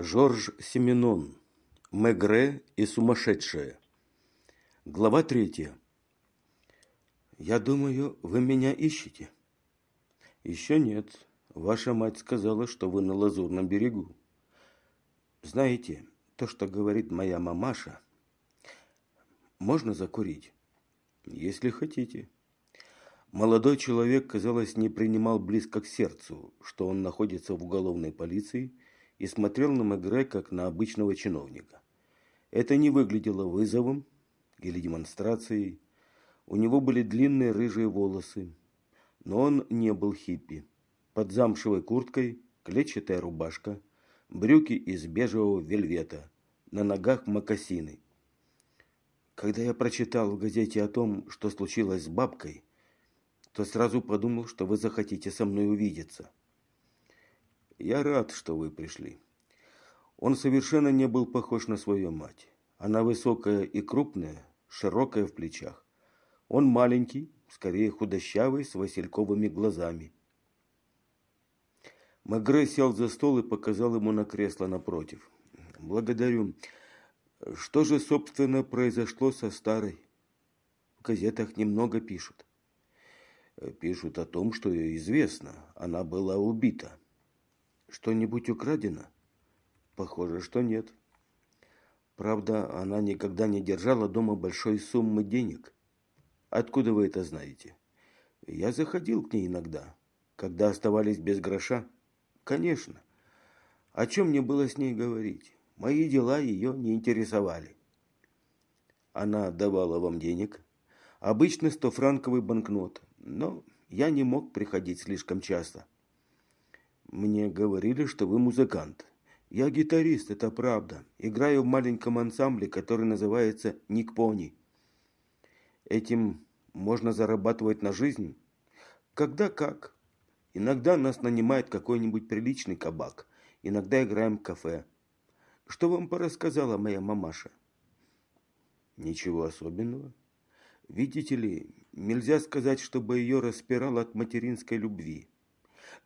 Жорж Семенон. Мегре и сумасшедшая. Глава третья. Я думаю, вы меня ищете. Еще нет. Ваша мать сказала, что вы на Лазурном берегу. Знаете, то, что говорит моя мамаша, можно закурить, если хотите. Молодой человек, казалось, не принимал близко к сердцу, что он находится в уголовной полиции – и смотрел на Мегре как на обычного чиновника. Это не выглядело вызовом или демонстрацией. У него были длинные рыжие волосы, но он не был хиппи. Под замшевой курткой клетчатая рубашка, брюки из бежевого вельвета, на ногах мокасины. Когда я прочитал в газете о том, что случилось с бабкой, то сразу подумал, что вы захотите со мной увидеться. Я рад, что вы пришли. Он совершенно не был похож на свою мать. Она высокая и крупная, широкая в плечах. Он маленький, скорее худощавый, с васильковыми глазами. Магре сел за стол и показал ему на кресло напротив. «Благодарю. Что же, собственно, произошло со старой? В газетах немного пишут. Пишут о том, что известно, она была убита. Что-нибудь украдено? Похоже, что нет. Правда, она никогда не держала дома большой суммы денег. Откуда вы это знаете? Я заходил к ней иногда, когда оставались без гроша. Конечно. О чем мне было с ней говорить? Мои дела ее не интересовали. Она давала вам денег? Обычно стофранковый банкнот, но я не мог приходить слишком часто. Мне говорили, что вы музыкант. Я гитарист, это правда. Играю в маленьком ансамбле, который называется Ник Пони. Этим можно зарабатывать на жизнь? Когда как. Иногда нас нанимает какой-нибудь приличный кабак. Иногда играем в кафе. Что вам порассказала моя мамаша? Ничего особенного. Видите ли, нельзя сказать, чтобы ее распирало от материнской любви.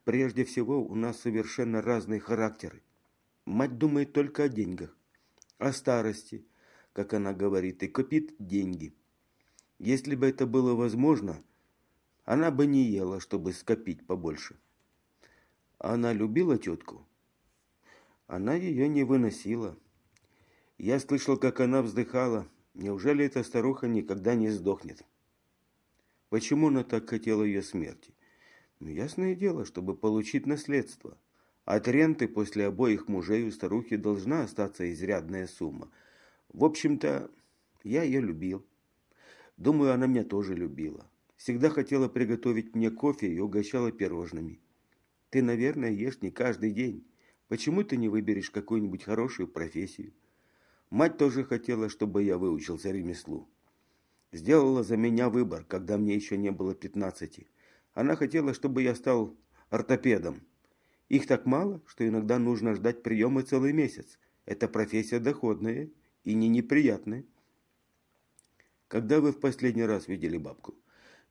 Прежде всего, у нас совершенно разные характеры. Мать думает только о деньгах, о старости, как она говорит, и копит деньги. Если бы это было возможно, она бы не ела, чтобы скопить побольше. Она любила тетку? Она ее не выносила. Я слышал, как она вздыхала. Неужели эта старуха никогда не сдохнет? Почему она так хотела ее смерти? Ну, ясное дело, чтобы получить наследство. От ренты после обоих мужей у старухи должна остаться изрядная сумма. В общем-то, я ее любил. Думаю, она меня тоже любила. Всегда хотела приготовить мне кофе и угощала пирожными. Ты, наверное, ешь не каждый день. Почему ты не выберешь какую-нибудь хорошую профессию? Мать тоже хотела, чтобы я выучился ремеслу. Сделала за меня выбор, когда мне еще не было пятнадцати. Она хотела, чтобы я стал ортопедом. Их так мало, что иногда нужно ждать приема целый месяц. Это профессия доходная и не неприятная. Когда вы в последний раз видели бабку?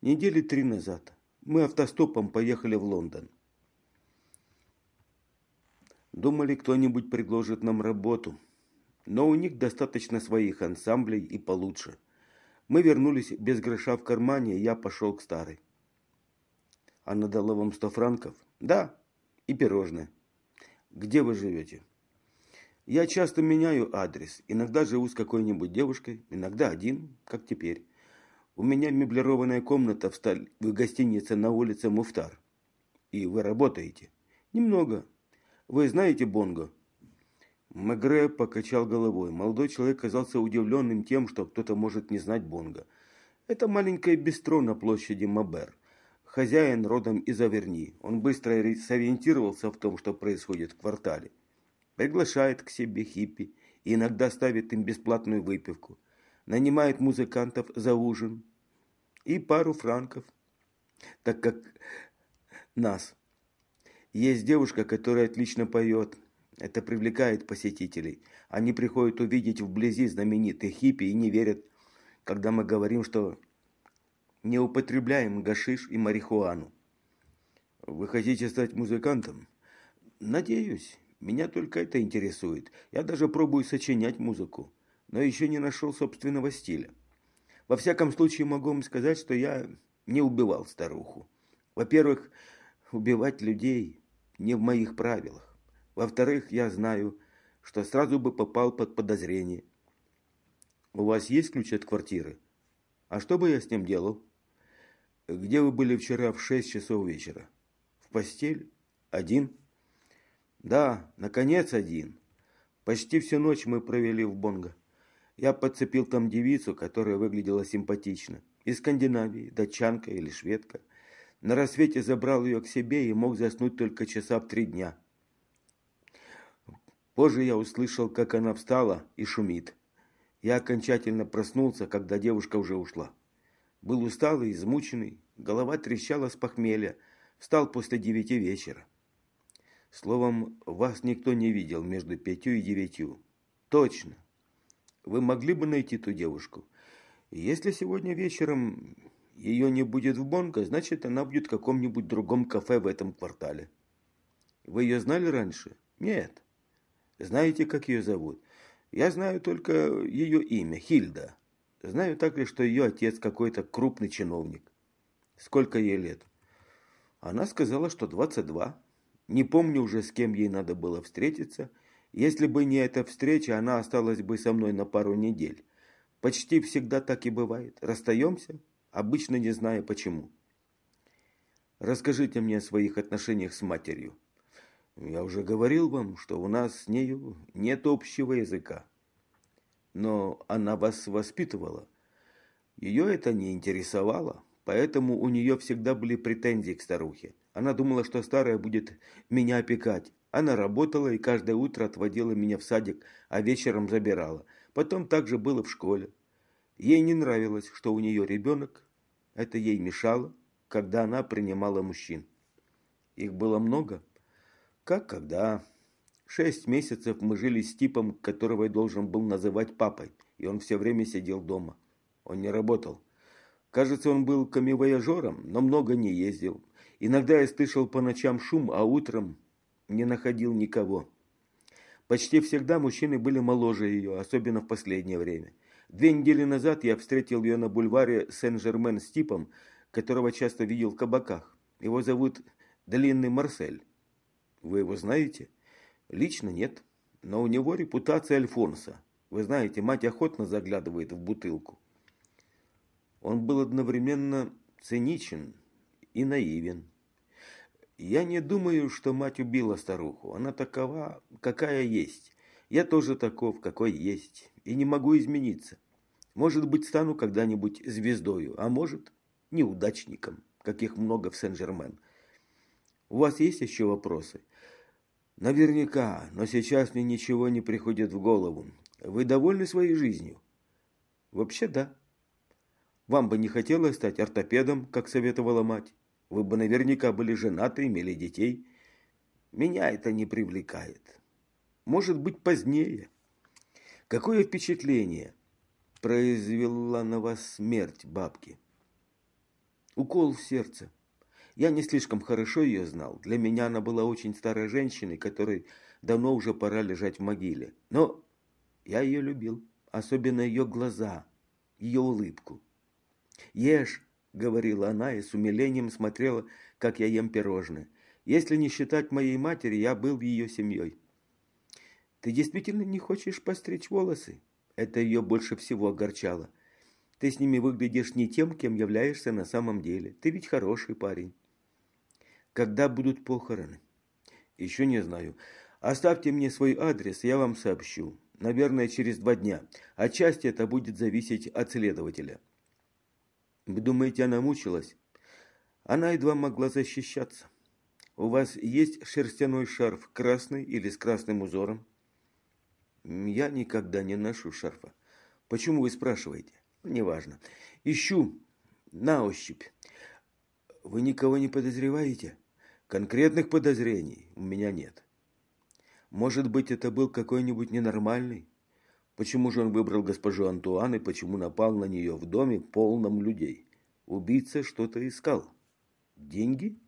Недели три назад. Мы автостопом поехали в Лондон. Думали, кто-нибудь предложит нам работу. Но у них достаточно своих ансамблей и получше. Мы вернулись без гроша в кармане, и я пошел к старой. Она дала вам сто франков? Да, и пирожное. Где вы живете? Я часто меняю адрес. Иногда живу с какой-нибудь девушкой, иногда один, как теперь. У меня меблированная комната в, сталь... в гостинице на улице Муфтар. И вы работаете? Немного. Вы знаете Бонго? Мегре покачал головой. Молодой человек казался удивленным тем, что кто-то может не знать Бонго. Это маленькое бистро на площади Мабер. Хозяин родом из Аверни. Он быстро сориентировался в том, что происходит в квартале. Приглашает к себе хиппи и иногда ставит им бесплатную выпивку. Нанимает музыкантов за ужин и пару франков, так как нас. Есть девушка, которая отлично поет. Это привлекает посетителей. Они приходят увидеть вблизи знаменитых хиппи и не верят, когда мы говорим, что не употребляем гашиш и марихуану. Вы хотите стать музыкантом? Надеюсь. Меня только это интересует. Я даже пробую сочинять музыку, но еще не нашел собственного стиля. Во всяком случае, могу вам сказать, что я не убивал старуху. Во-первых, убивать людей не в моих правилах. Во-вторых, я знаю, что сразу бы попал под подозрение. У вас есть ключ от квартиры? А что бы я с ним делал? Где вы были вчера в шесть часов вечера? В постель? Один? Да, наконец один. Почти всю ночь мы провели в Бонго. Я подцепил там девицу, которая выглядела симпатично. Из Скандинавии, датчанка или шведка. На рассвете забрал ее к себе и мог заснуть только часа в три дня. Позже я услышал, как она встала и шумит. Я окончательно проснулся, когда девушка уже ушла. Был усталый, измученный, голова трещала с похмелья. Встал после девяти вечера. Словом, вас никто не видел между пятью и девятью. Точно. Вы могли бы найти ту девушку? Если сегодня вечером ее не будет в Бонго, значит, она будет в каком-нибудь другом кафе в этом квартале. Вы ее знали раньше? Нет. Знаете, как ее зовут? Я знаю только ее имя, Хильда. Знаю также, что ее отец какой-то крупный чиновник. Сколько ей лет? Она сказала, что 22. Не помню уже, с кем ей надо было встретиться. Если бы не эта встреча, она осталась бы со мной на пару недель. Почти всегда так и бывает. Расстаемся, обычно не зная почему. Расскажите мне о своих отношениях с матерью. Я уже говорил вам, что у нас с нею нет общего языка. Но она вас воспитывала. Ее это не интересовало, поэтому у нее всегда были претензии к старухе. Она думала, что старая будет меня опекать. Она работала и каждое утро отводила меня в садик, а вечером забирала. Потом также было в школе. Ей не нравилось, что у нее ребенок. Это ей мешало, когда она принимала мужчин. Их было много. Как когда? Шесть месяцев мы жили с типом, которого я должен был называть папой, и он все время сидел дома. Он не работал. Кажется, он был камевояжером, но много не ездил. Иногда я слышал по ночам шум, а утром не находил никого. Почти всегда мужчины были моложе ее, особенно в последнее время. Две недели назад я встретил ее на бульваре Сен-Жермен с типом, которого часто видел в кабаках. Его зовут Длинный Марсель. Вы его знаете? Лично нет, но у него репутация Альфонса. Вы знаете, мать охотно заглядывает в бутылку. Он был одновременно циничен и наивен. Я не думаю, что мать убила старуху. Она такова, какая есть. Я тоже таков, какой есть. И не могу измениться. Может быть, стану когда-нибудь звездою, а может, неудачником, каких много в Сен-Жермен. У вас есть еще вопросы? Наверняка, но сейчас мне ничего не приходит в голову. Вы довольны своей жизнью? Вообще да. Вам бы не хотелось стать ортопедом, как советовала мать? Вы бы наверняка были женаты, имели детей. Меня это не привлекает. Может быть, позднее. Какое впечатление произвела на вас смерть бабки? Укол в сердце. Я не слишком хорошо ее знал. Для меня она была очень старой женщиной, которой давно уже пора лежать в могиле. Но я ее любил, особенно ее глаза, ее улыбку. «Ешь», — говорила она и с умилением смотрела, как я ем пирожные. «Если не считать моей матери, я был ее семьей». «Ты действительно не хочешь постричь волосы?» Это ее больше всего огорчало. «Ты с ними выглядишь не тем, кем являешься на самом деле. Ты ведь хороший парень». Когда будут похороны? Еще не знаю. Оставьте мне свой адрес, я вам сообщу. Наверное, через два дня. Отчасти это будет зависеть от следователя. Вы думаете, она мучилась? Она едва могла защищаться. У вас есть шерстяной шарф красный или с красным узором? Я никогда не ношу шарфа. Почему вы спрашиваете? Неважно. Ищу на ощупь. Вы никого не подозреваете? Конкретных подозрений у меня нет. Может быть, это был какой-нибудь ненормальный? Почему же он выбрал госпожу Антуан и почему напал на нее в доме, полном людей? Убийца что-то искал. Деньги?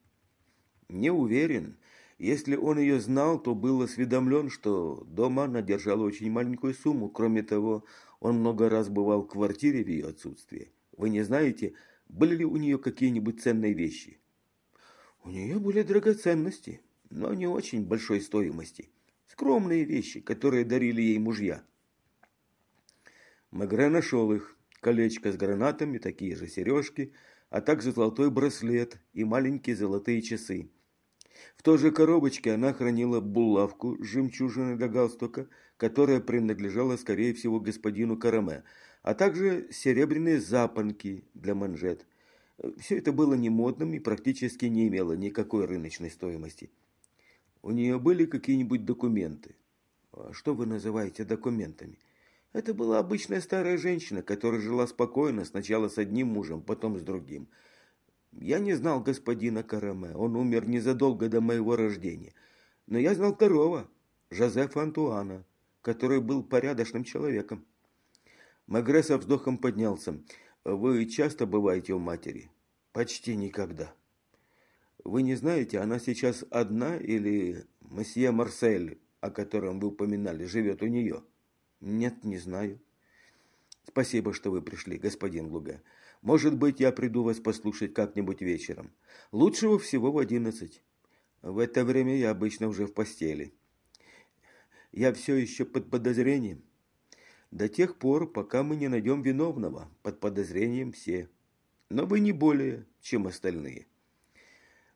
Не уверен. Если он ее знал, то был осведомлен, что дома она держала очень маленькую сумму. Кроме того, он много раз бывал в квартире в ее отсутствие. Вы не знаете, были ли у нее какие-нибудь ценные вещи? У нее были драгоценности, но не очень большой стоимости. Скромные вещи, которые дарили ей мужья. Магре нашел их. Колечко с гранатами, такие же сережки, а также золотой браслет и маленькие золотые часы. В той же коробочке она хранила булавку с жемчужиной для галстука, которая принадлежала, скорее всего, господину Караме, а также серебряные запонки для манжет. Все это было не модным и практически не имело никакой рыночной стоимости. У нее были какие-нибудь документы. А что вы называете документами? Это была обычная старая женщина, которая жила спокойно, сначала с одним мужем, потом с другим. Я не знал господина Караме, он умер незадолго до моего рождения. Но я знал второго, Жозефа Антуана, который был порядочным человеком. Магре со вздохом поднялся. Вы часто бываете у матери? Почти никогда. Вы не знаете, она сейчас одна или месье Марсель, о котором вы упоминали, живет у нее? Нет, не знаю. Спасибо, что вы пришли, господин Луга. Может быть, я приду вас послушать как-нибудь вечером. Лучшего всего в одиннадцать. В это время я обычно уже в постели. Я все еще под подозрением. До тех пор, пока мы не найдем виновного, под подозрением все. Но вы не более, чем остальные.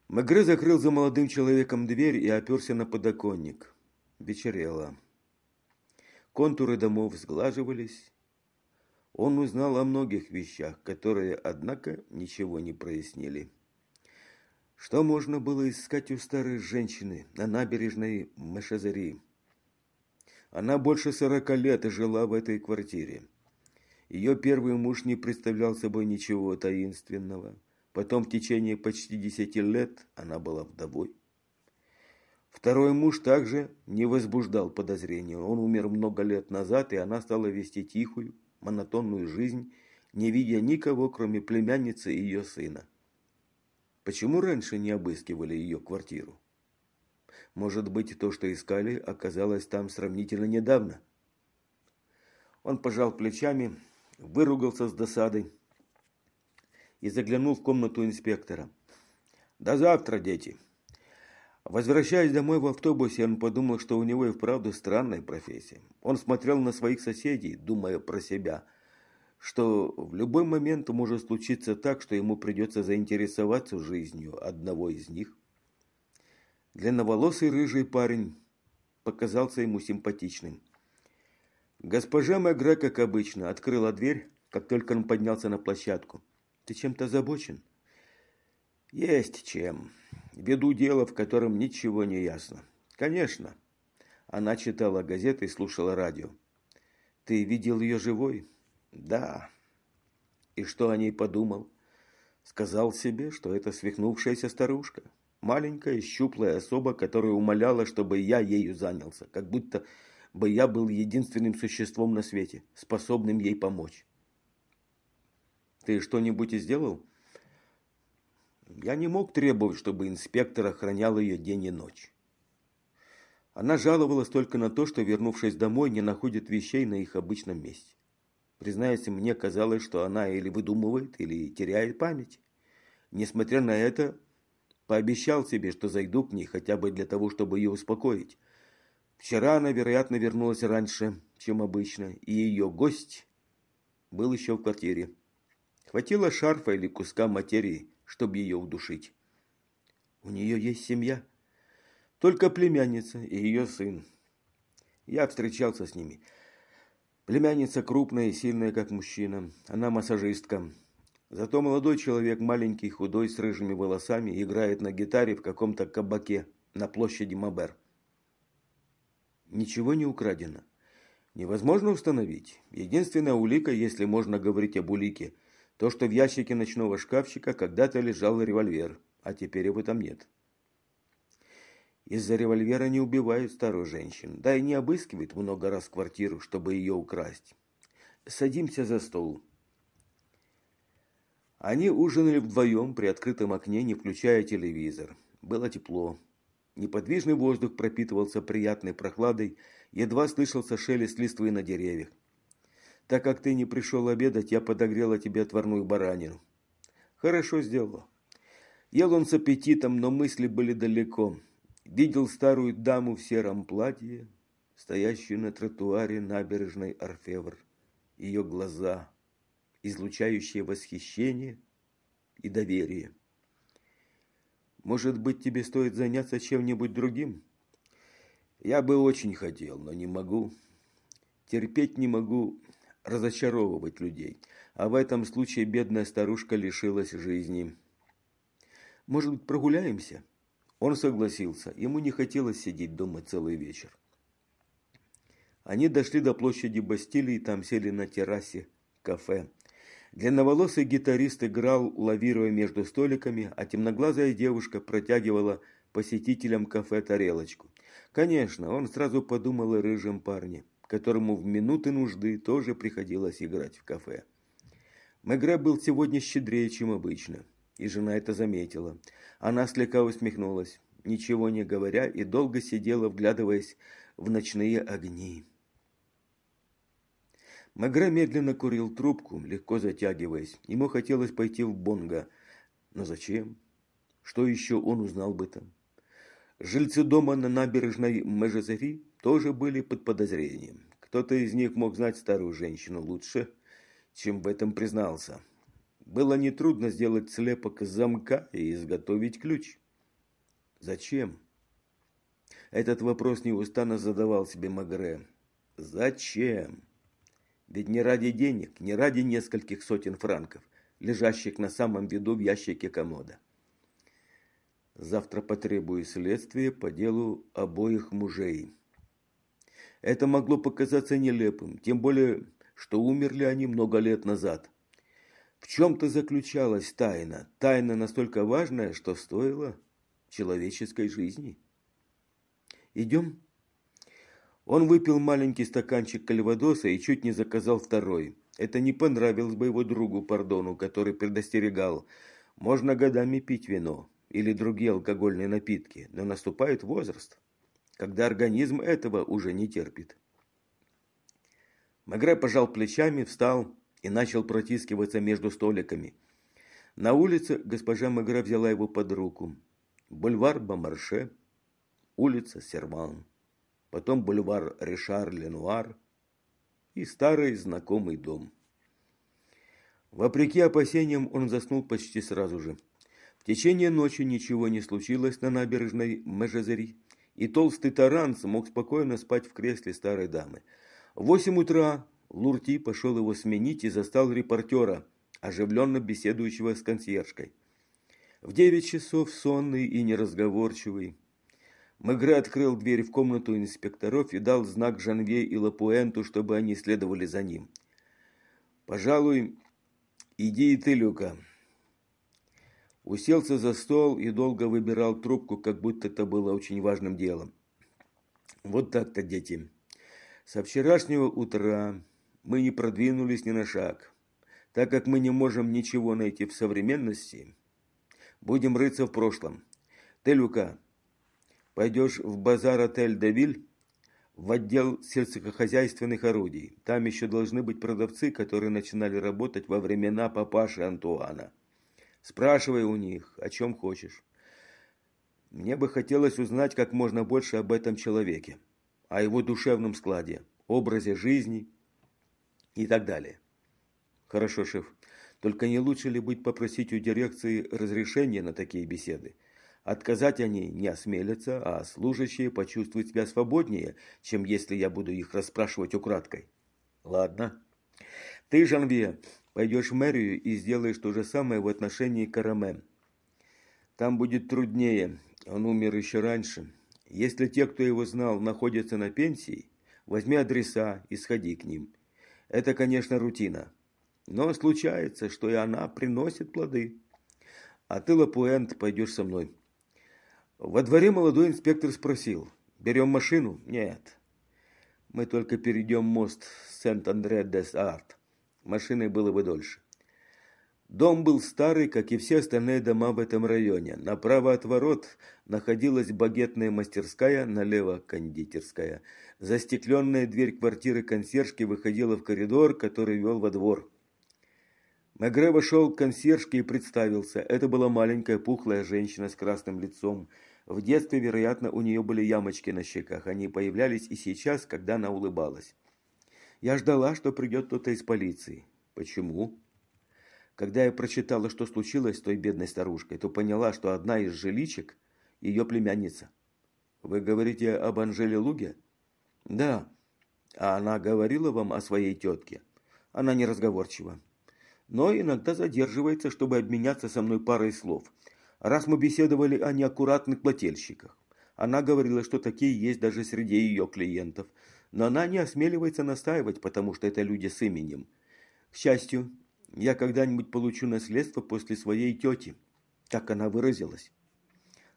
Магре закрыл за молодым человеком дверь и оперся на подоконник. Вечерело. Контуры домов сглаживались, он узнал о многих вещах, которые, однако, ничего не прояснили. Что можно было искать у старой женщины на набережной Машазари? Она больше сорока лет жила в этой квартире. Ее первый муж не представлял собой ничего таинственного. Потом в течение почти десяти лет она была вдовой. Второй муж также не возбуждал подозрений. Он умер много лет назад, и она стала вести тихую, монотонную жизнь, не видя никого, кроме племянницы и ее сына. Почему раньше не обыскивали ее квартиру? Может быть, то, что искали, оказалось там сравнительно недавно. Он пожал плечами, выругался с досадой и заглянул в комнату инспектора. «До завтра, дети!» Возвращаясь домой в автобусе, он подумал, что у него и вправду странная профессия. Он смотрел на своих соседей, думая про себя, что в любой момент может случиться так, что ему придется заинтересоваться жизнью одного из них. Длинноволосый рыжий парень показался ему симпатичным. Госпожа Мегре, как обычно, открыла дверь, как только он поднялся на площадку. «Ты чем-то озабочен?» «Есть чем. Веду дело, в котором ничего не ясно. Конечно. Она читала газеты и слушала радио. Ты видел ее живой? Да. И что о ней подумал? Сказал себе, что это свихнувшаяся старушка. Маленькая, щуплая особа, которая умоляла, чтобы я ею занялся. Как будто бы я был единственным существом на свете, способным ей помочь. Ты что-нибудь сделал? Я не мог требовать, чтобы инспектор охранял ее день и ночь. Она жаловалась только на то, что, вернувшись домой, не находит вещей на их обычном месте. Признаюсь, мне казалось, что она или выдумывает, или теряет память. Несмотря на это, пообещал себе, что зайду к ней хотя бы для того, чтобы ее успокоить. Вчера она, вероятно, вернулась раньше, чем обычно, и ее гость был еще в квартире. Хватило шарфа или куска материи, чтобы ее удушить. У нее есть семья. Только племянница и ее сын. Я встречался с ними. Племянница крупная и сильная, как мужчина. Она массажистка. Зато молодой человек, маленький, худой, с рыжими волосами, играет на гитаре в каком-то кабаке на площади Мабер. Ничего не украдено. Невозможно установить. Единственная улика, если можно говорить об улике – то, что в ящике ночного шкафчика когда-то лежал револьвер, а теперь его там нет. Из-за револьвера не убивают старую женщину, да и не обыскивают много раз квартиру, чтобы ее украсть. Садимся за стол. Они ужинали вдвоем при открытом окне, не включая телевизор. Было тепло. Неподвижный воздух пропитывался приятной прохладой, едва слышался шелест листвы на деревьях. Так как ты не пришел обедать, я подогрела тебе отварную баранину. Хорошо сделала. Ел он с аппетитом, но мысли были далеко. Видел старую даму в сером платье, стоящую на тротуаре набережной Орфевр. Ее глаза, излучающие восхищение и доверие. Может быть, тебе стоит заняться чем-нибудь другим? Я бы очень хотел, но не могу. Терпеть не могу разочаровывать людей. А в этом случае бедная старушка лишилась жизни. Может быть, прогуляемся? Он согласился. Ему не хотелось сидеть дома целый вечер. Они дошли до площади Бастилии и там сели на террасе кафе. Длинноволосый гитарист играл, лавируя между столиками, а темноглазая девушка протягивала посетителям кафе тарелочку. Конечно, он сразу подумал о рыжем парне, которому в минуты нужды тоже приходилось играть в кафе. Мегре был сегодня щедрее, чем обычно, и жена это заметила. Она слегка усмехнулась, ничего не говоря, и долго сидела, вглядываясь в ночные огни. Магра медленно курил трубку, легко затягиваясь. Ему хотелось пойти в Бонго. Но зачем? Что еще он узнал бы там? Жильцы дома на набережной Межезари тоже были под подозрением. Кто-то из них мог знать старую женщину лучше, чем в этом признался. Было нетрудно сделать слепок из замка и изготовить ключ. Зачем? Этот вопрос неустанно задавал себе Магре. Зачем? Ведь не ради денег, не ради нескольких сотен франков, лежащих на самом виду в ящике комода. Завтра потребую следствия по делу обоих мужей. Это могло показаться нелепым, тем более, что умерли они много лет назад. В чем-то заключалась тайна, тайна настолько важная, что стоила человеческой жизни. «Идем?» Он выпил маленький стаканчик кальвадоса и чуть не заказал второй. Это не понравилось бы его другу Пардону, который предостерегал. Можно годами пить вино или другие алкогольные напитки, но наступает возраст, когда организм этого уже не терпит. Магре пожал плечами, встал и начал протискиваться между столиками. На улице госпожа Магре взяла его под руку. Бульвар Бомарше, улица Серван потом бульвар Ришар-Ленуар и старый знакомый дом. Вопреки опасениям он заснул почти сразу же. В течение ночи ничего не случилось на набережной Межезери, и толстый таран мог спокойно спать в кресле старой дамы. В восемь утра Лурти пошел его сменить и застал репортера, оживленно беседующего с консьержкой. В девять часов сонный и неразговорчивый, Мегре открыл дверь в комнату инспекторов и дал знак Жанве и Лапуэнту, чтобы они следовали за ним. «Пожалуй, иди и ты, Люка». Уселся за стол и долго выбирал трубку, как будто это было очень важным делом. Вот так-то, дети. Со вчерашнего утра мы не продвинулись ни на шаг. Так как мы не можем ничего найти в современности, будем рыться в прошлом. Ты, Люка, Пойдешь в базар-отель «Девиль», в отдел сельскохозяйственных орудий. Там еще должны быть продавцы, которые начинали работать во времена папаши Антуана. Спрашивай у них, о чем хочешь. Мне бы хотелось узнать как можно больше об этом человеке, о его душевном складе, образе жизни и так далее. Хорошо, шеф. Только не лучше ли быть попросить у дирекции разрешения на такие беседы? Отказать они не осмелятся, а служащие почувствуют себя свободнее, чем если я буду их расспрашивать украдкой. Ладно. Ты, Жанвье, пойдешь в мэрию и сделаешь то же самое в отношении Караме. Там будет труднее, он умер еще раньше. Если те, кто его знал, находятся на пенсии, возьми адреса и сходи к ним. Это, конечно, рутина. Но случается, что и она приносит плоды. А ты, Лапуэнт, пойдешь со мной. Во дворе молодой инспектор спросил, «Берем машину?» «Нет. Мы только перейдем мост Сент-Андре-дес-Арт. Машиной было бы дольше». Дом был старый, как и все остальные дома в этом районе. Направо от ворот находилась багетная мастерская, налево кондитерская. Застекленная дверь квартиры консьержки выходила в коридор, который вел во двор. Мегре вошел к консьержке и представился. Это была маленькая пухлая женщина с красным лицом. В детстве, вероятно, у нее были ямочки на щеках. Они появлялись и сейчас, когда она улыбалась. Я ждала, что придет кто-то из полиции. Почему? Когда я прочитала, что случилось с той бедной старушкой, то поняла, что одна из жиличек – ее племянница. Вы говорите об Анжеле Луге? Да. А она говорила вам о своей тетке? Она неразговорчива. Но иногда задерживается, чтобы обменяться со мной парой слов. Раз мы беседовали о неаккуратных плательщиках. Она говорила, что такие есть даже среди ее клиентов. Но она не осмеливается настаивать, потому что это люди с именем. К счастью, я когда-нибудь получу наследство после своей тети, как она выразилась.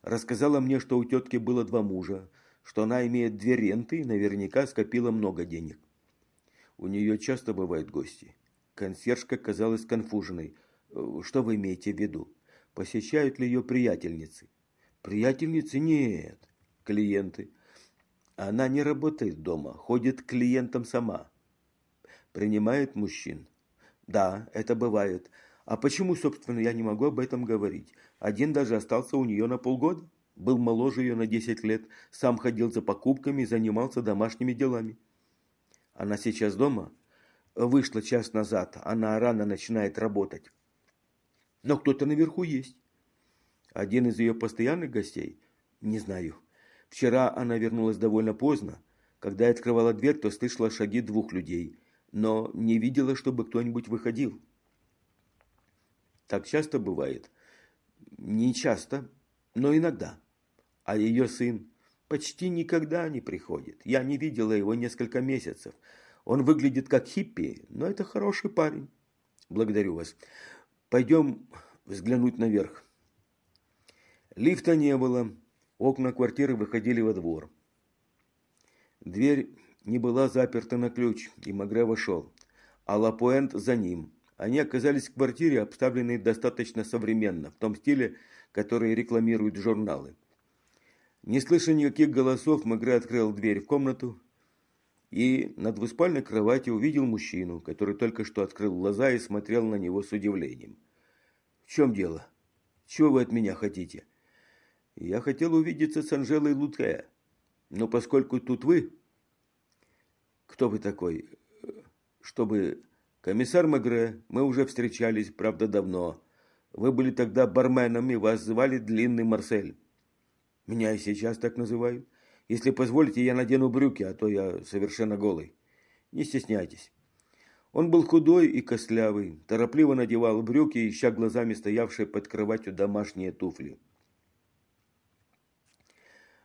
Рассказала мне, что у тетки было два мужа, что она имеет две ренты и наверняка скопила много денег. У нее часто бывают гости. Консьержка казалась конфуженной. Что вы имеете в виду? Посещают ли ее приятельницы? Приятельницы нет. Клиенты. Она не работает дома, ходит к клиентам сама. Принимает мужчин. Да, это бывает. А почему, собственно, я не могу об этом говорить? Один даже остался у нее на полгода. Был моложе ее на 10 лет, сам ходил за покупками занимался домашними делами. Она сейчас дома? Вышла час назад, она рано начинает работать. Но кто-то наверху есть. Один из ее постоянных гостей? Не знаю. Вчера она вернулась довольно поздно. Когда я открывала дверь, то слышала шаги двух людей – но не видела, чтобы кто-нибудь выходил. Так часто бывает. Не часто, но иногда. А ее сын почти никогда не приходит. Я не видела его несколько месяцев. Он выглядит как хиппи, но это хороший парень. Благодарю вас. Пойдем взглянуть наверх. Лифта не было. Окна квартиры выходили во двор. Дверь не была заперта на ключ, и Магре вошел, а Лапуэнт за ним. Они оказались в квартире, обставленной достаточно современно, в том стиле, который рекламируют журналы. Не слыша никаких голосов, Магре открыл дверь в комнату и над двуспальной кроватью увидел мужчину, который только что открыл глаза и смотрел на него с удивлением. «В чем дело? Чего вы от меня хотите?» «Я хотел увидеться с Анжелой Лутке, но поскольку тут вы, кто вы такой? Чтобы... Комиссар Мегре, мы уже встречались, правда, давно. Вы были тогда барменом, и вас звали Длинный Марсель. Меня и сейчас так называют. Если позволите, я надену брюки, а то я совершенно голый. Не стесняйтесь. Он был худой и костлявый, торопливо надевал брюки, ища глазами стоявшие под кроватью домашние туфли.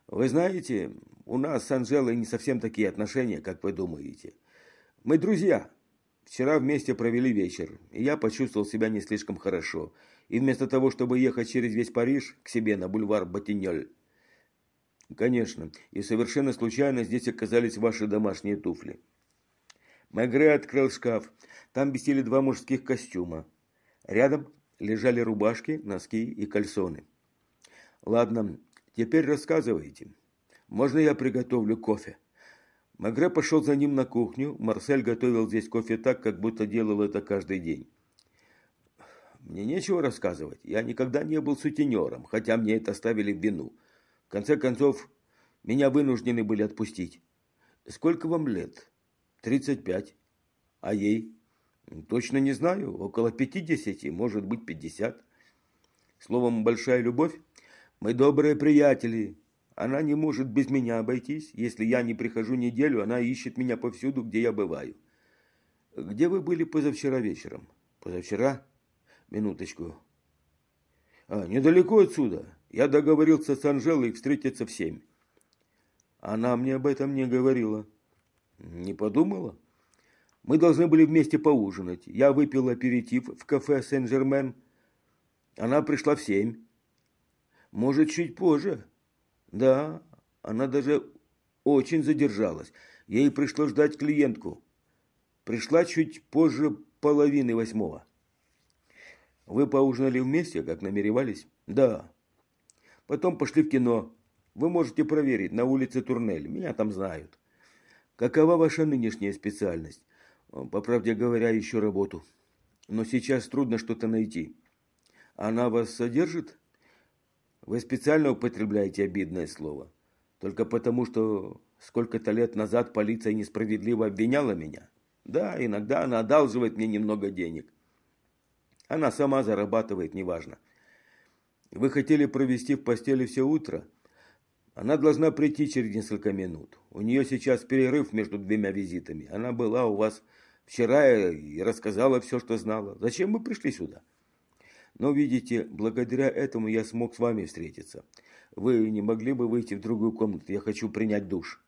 Вы знаете, у нас с Анжелой не совсем такие отношения, как вы думаете. Мы друзья. Вчера вместе провели вечер, и я почувствовал себя не слишком хорошо. И вместо того, чтобы ехать через весь Париж к себе на бульвар Батиньоль, Конечно, и совершенно случайно здесь оказались ваши домашние туфли. Мегре открыл шкаф. Там висели два мужских костюма. Рядом лежали рубашки, носки и кальсоны. Ладно, теперь рассказывайте. Можно я приготовлю кофе?» Магре пошел за ним на кухню. Марсель готовил здесь кофе так, как будто делал это каждый день. Мне нечего рассказывать. Я никогда не был сутенером, хотя мне это ставили в вину. В конце концов, меня вынуждены были отпустить. Сколько вам лет? Тридцать пять. А ей? Точно не знаю. Около пятидесяти, может быть, пятьдесят. Словом, большая любовь. Мы добрые приятели, она не может без меня обойтись. Если я не прихожу неделю, она ищет меня повсюду, где я бываю. Где вы были позавчера вечером? Позавчера? Минуточку. А, недалеко отсюда. Я договорился с Анжелой встретиться в семь. Она мне об этом не говорила. Не подумала? Мы должны были вместе поужинать. Я выпил аперитив в кафе Сен-Жермен. Она пришла в семь. Может, чуть позже. Да, она даже очень задержалась. Ей пришлось ждать клиентку. Пришла чуть позже половины восьмого. Вы поужинали вместе, как намеревались? Да. Потом пошли в кино. Вы можете проверить, на улице Турнель. Меня там знают. Какова ваша нынешняя специальность? По правде говоря, ищу работу. Но сейчас трудно что-то найти. Она вас содержит? Вы специально употребляете обидное слово. Только потому, что сколько-то лет назад полиция несправедливо обвиняла меня. Да, иногда она одалживает мне немного денег. Она сама зарабатывает, неважно. Вы хотели провести в постели все утро? Она должна прийти через несколько минут. У нее сейчас перерыв между двумя визитами. Она была у вас вчера и рассказала все, что знала. Зачем вы пришли сюда? Но, видите, благодаря этому я смог с вами встретиться. Вы не могли бы выйти в другую комнату? Я хочу принять душ.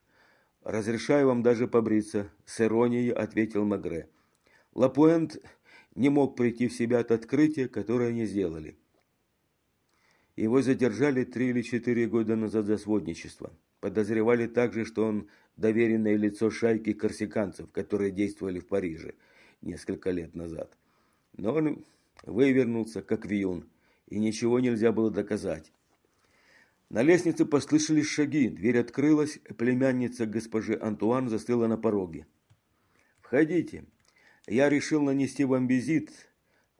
Разрешаю вам даже побриться, с иронией ответил Магре. Лапуэнт не мог прийти в себя от открытия, которое они сделали. Его задержали три или четыре года назад за сводничество. Подозревали также, что он доверенное лицо шайки корсиканцев, которые действовали в Париже несколько лет назад. Но он вывернулся, как вьюн, и ничего нельзя было доказать. На лестнице послышались шаги, дверь открылась, племянница госпожи Антуан застыла на пороге. «Входите. Я решил нанести вам визит».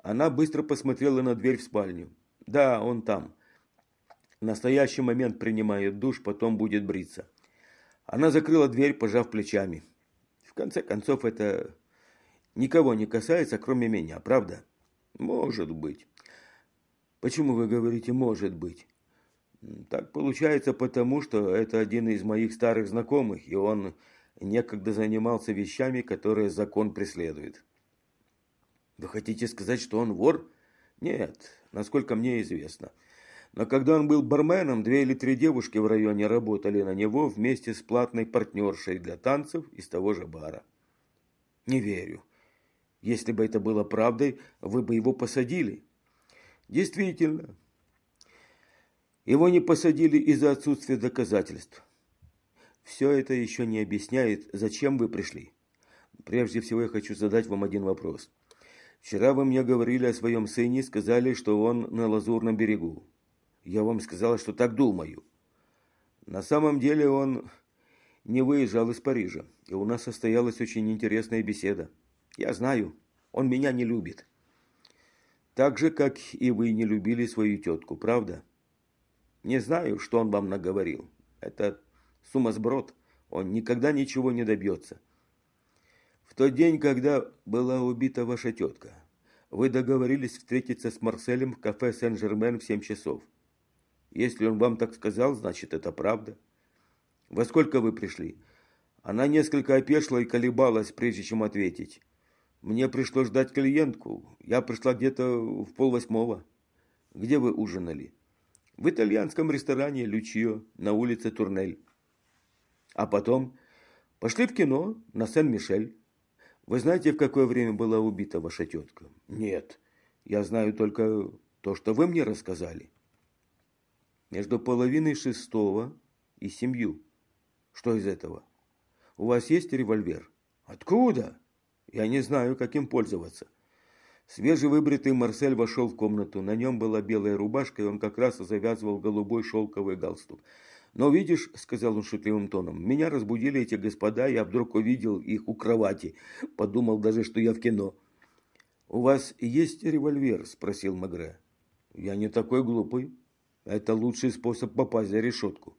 Она быстро посмотрела на дверь в спальню. «Да, он там. В настоящий момент принимает душ, потом будет бриться». Она закрыла дверь, пожав плечами. В конце концов, это никого не касается, кроме меня, правда? Может быть. Почему вы говорите «может быть»? Так получается потому, что это один из моих старых знакомых, и он некогда занимался вещами, которые закон преследует. Вы хотите сказать, что он вор? Нет, насколько мне известно. Но когда он был барменом, две или три девушки в районе работали на него вместе с платной партнершей для танцев из того же бара. Не верю. Если бы это было правдой, вы бы его посадили. Действительно, его не посадили из-за отсутствия доказательств. Все это еще не объясняет, зачем вы пришли. Прежде всего я хочу задать вам один вопрос. Вчера вы мне говорили о своем сыне, сказали, что он на Лазурном берегу. Я вам сказала, что так думаю. На самом деле он не выезжал из Парижа, и у нас состоялась очень интересная беседа. Я знаю, он меня не любит. Так же, как и вы не любили свою тетку, правда? Не знаю, что он вам наговорил. Это сумасброд. Он никогда ничего не добьется. В тот день, когда была убита ваша тетка, вы договорились встретиться с Марселем в кафе Сен-Жермен в семь часов. Если он вам так сказал, значит, это правда. Во сколько вы пришли? Она несколько опешила и колебалась, прежде чем ответить. Мне пришлось ждать клиентку. Я пришла где-то в полвосьмого. Где вы ужинали? в итальянском ресторане «Лючио» на улице Турнель. А потом пошли в кино на Сен-Мишель. Вы знаете, в какое время была убита ваша тетка? Нет, я знаю только то, что вы мне рассказали. Между половиной шестого и семью. Что из этого? У вас есть револьвер? Откуда? Я не знаю, каким пользоваться. Свежевыбритый Марсель вошел в комнату. На нем была белая рубашка, и он как раз завязывал голубой шелковый галстук. «Но видишь», — сказал он шутливым тоном, — «меня разбудили эти господа, я вдруг увидел их у кровати. Подумал даже, что я в кино». «У вас есть револьвер?» — спросил Магре. «Я не такой глупый. Это лучший способ попасть за решетку.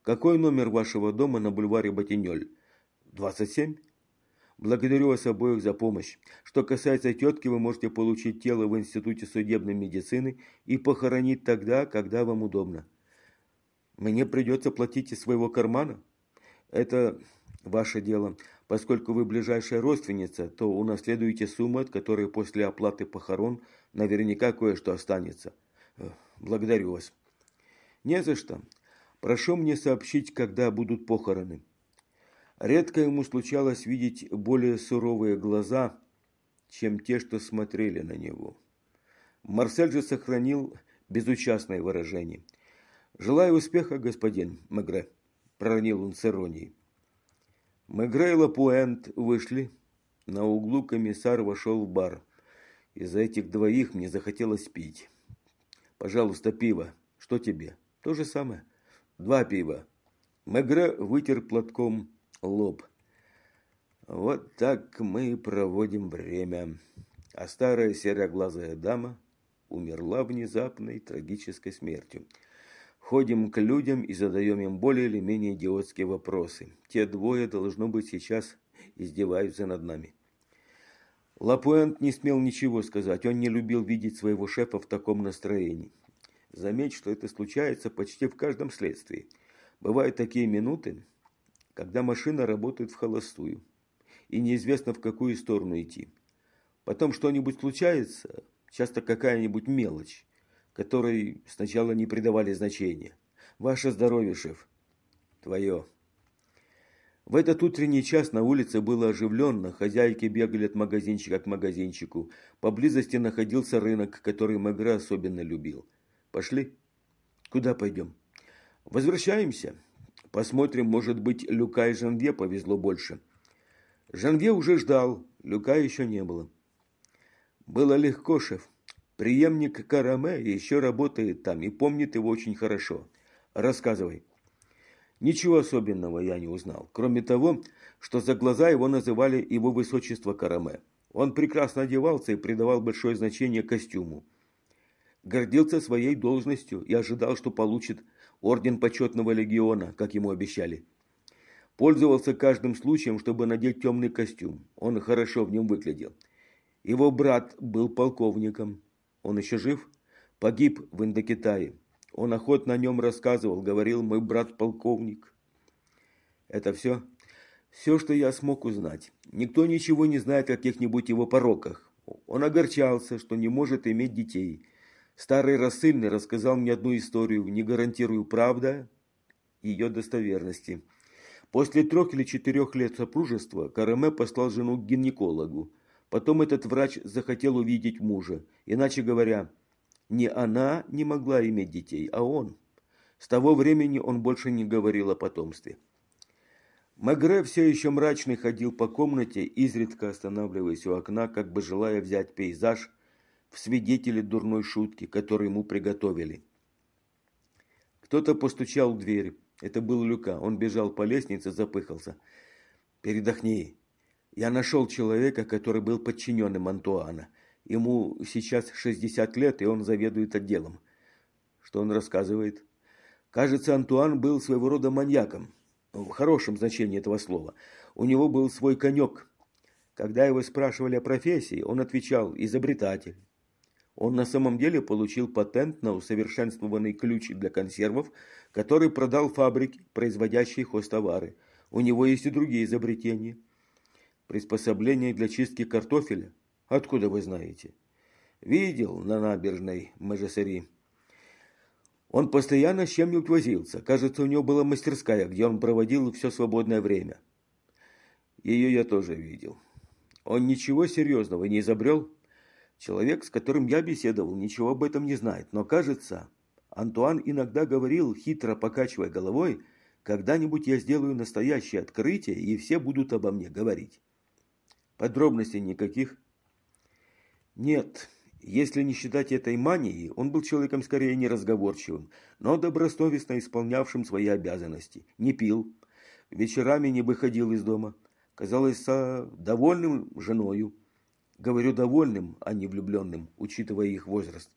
Какой номер вашего дома на бульваре Батинёль?» «Двадцать семь?» Благодарю вас обоих за помощь. Что касается тетки, вы можете получить тело в Институте судебной медицины и похоронить тогда, когда вам удобно. Мне придется платить из своего кармана? Это ваше дело. Поскольку вы ближайшая родственница, то унаследуете сумму, от которой после оплаты похорон наверняка кое-что останется. Благодарю вас. Не за что. Прошу мне сообщить, когда будут похороны. Редко ему случалось видеть более суровые глаза, чем те, что смотрели на него. Марсель же сохранил безучастное выражение. «Желаю успеха, господин Мегре», – проронил он с иронией. Мегре и Лапуэнт вышли. На углу комиссар вошел в бар. Из-за этих двоих мне захотелось пить. Пожалуйста, пиво. Что тебе? То же самое. Два пива. Мегре вытер платком лоб. Вот так мы проводим время. А старая сероглазая дама умерла внезапной трагической смертью. Ходим к людям и задаем им более или менее идиотские вопросы. Те двое, должно быть, сейчас издеваются над нами. Лапуэнт не смел ничего сказать. Он не любил видеть своего шефа в таком настроении. Заметь, что это случается почти в каждом следствии. Бывают такие минуты, когда машина работает в холостую, и неизвестно, в какую сторону идти. Потом что-нибудь случается, часто какая-нибудь мелочь, которой сначала не придавали значения. Ваше здоровье, шеф. Твое. В этот утренний час на улице было оживленно, хозяйки бегали от магазинчика к магазинчику. Поблизости находился рынок, который Мегре особенно любил. Пошли? Куда пойдем? Возвращаемся. Посмотрим, может быть, Люка и Жанве повезло больше. Жанве уже ждал, Люка еще не было. Было легко, шеф. Приемник Караме еще работает там и помнит его очень хорошо. Рассказывай. Ничего особенного я не узнал, кроме того, что за глаза его называли его высочество Караме. Он прекрасно одевался и придавал большое значение костюму. Гордился своей должностью и ожидал, что получит орден почетного легиона, как ему обещали. Пользовался каждым случаем, чтобы надеть темный костюм. Он хорошо в нем выглядел. Его брат был полковником. Он еще жив? Погиб в Индокитае. Он охотно о нем рассказывал, говорил мой брат полковник. Это все? Все, что я смог узнать. Никто ничего не знает о каких-нибудь его пороках. Он огорчался, что не может иметь детей. Старый рассыльный рассказал мне одну историю, не гарантирую правда ее достоверности. После трех или четырех лет сопружества Караме послал жену к гинекологу. Потом этот врач захотел увидеть мужа. Иначе говоря, не она не могла иметь детей, а он. С того времени он больше не говорил о потомстве. Магре все еще мрачный ходил по комнате, изредка останавливаясь у окна, как бы желая взять пейзаж в свидетели дурной шутки, которую ему приготовили. Кто-то постучал в дверь. Это был Люка. Он бежал по лестнице, запыхался. «Передохни», я нашел человека, который был подчиненным Антуана. Ему сейчас 60 лет, и он заведует отделом. Что он рассказывает? Кажется, Антуан был своего рода маньяком. Ну, в хорошем значении этого слова. У него был свой конек. Когда его спрашивали о профессии, он отвечал «изобретатель». Он на самом деле получил патент на усовершенствованный ключ для консервов, который продал фабрике, производящей хостовары. У него есть и другие изобретения – приспособление для чистки картофеля? Откуда вы знаете? Видел на набережной Межесери. Он постоянно с чем-нибудь возился. Кажется, у него была мастерская, где он проводил все свободное время. Ее я тоже видел. Он ничего серьезного не изобрел. Человек, с которым я беседовал, ничего об этом не знает. Но, кажется, Антуан иногда говорил, хитро покачивая головой, когда-нибудь я сделаю настоящее открытие, и все будут обо мне говорить. Подробностей никаких? Нет, если не считать этой мании, он был человеком скорее неразговорчивым, но добросовестно исполнявшим свои обязанности. Не пил, вечерами не выходил из дома. Казалось, довольным женою. Говорю довольным, а не влюбленным, учитывая их возраст.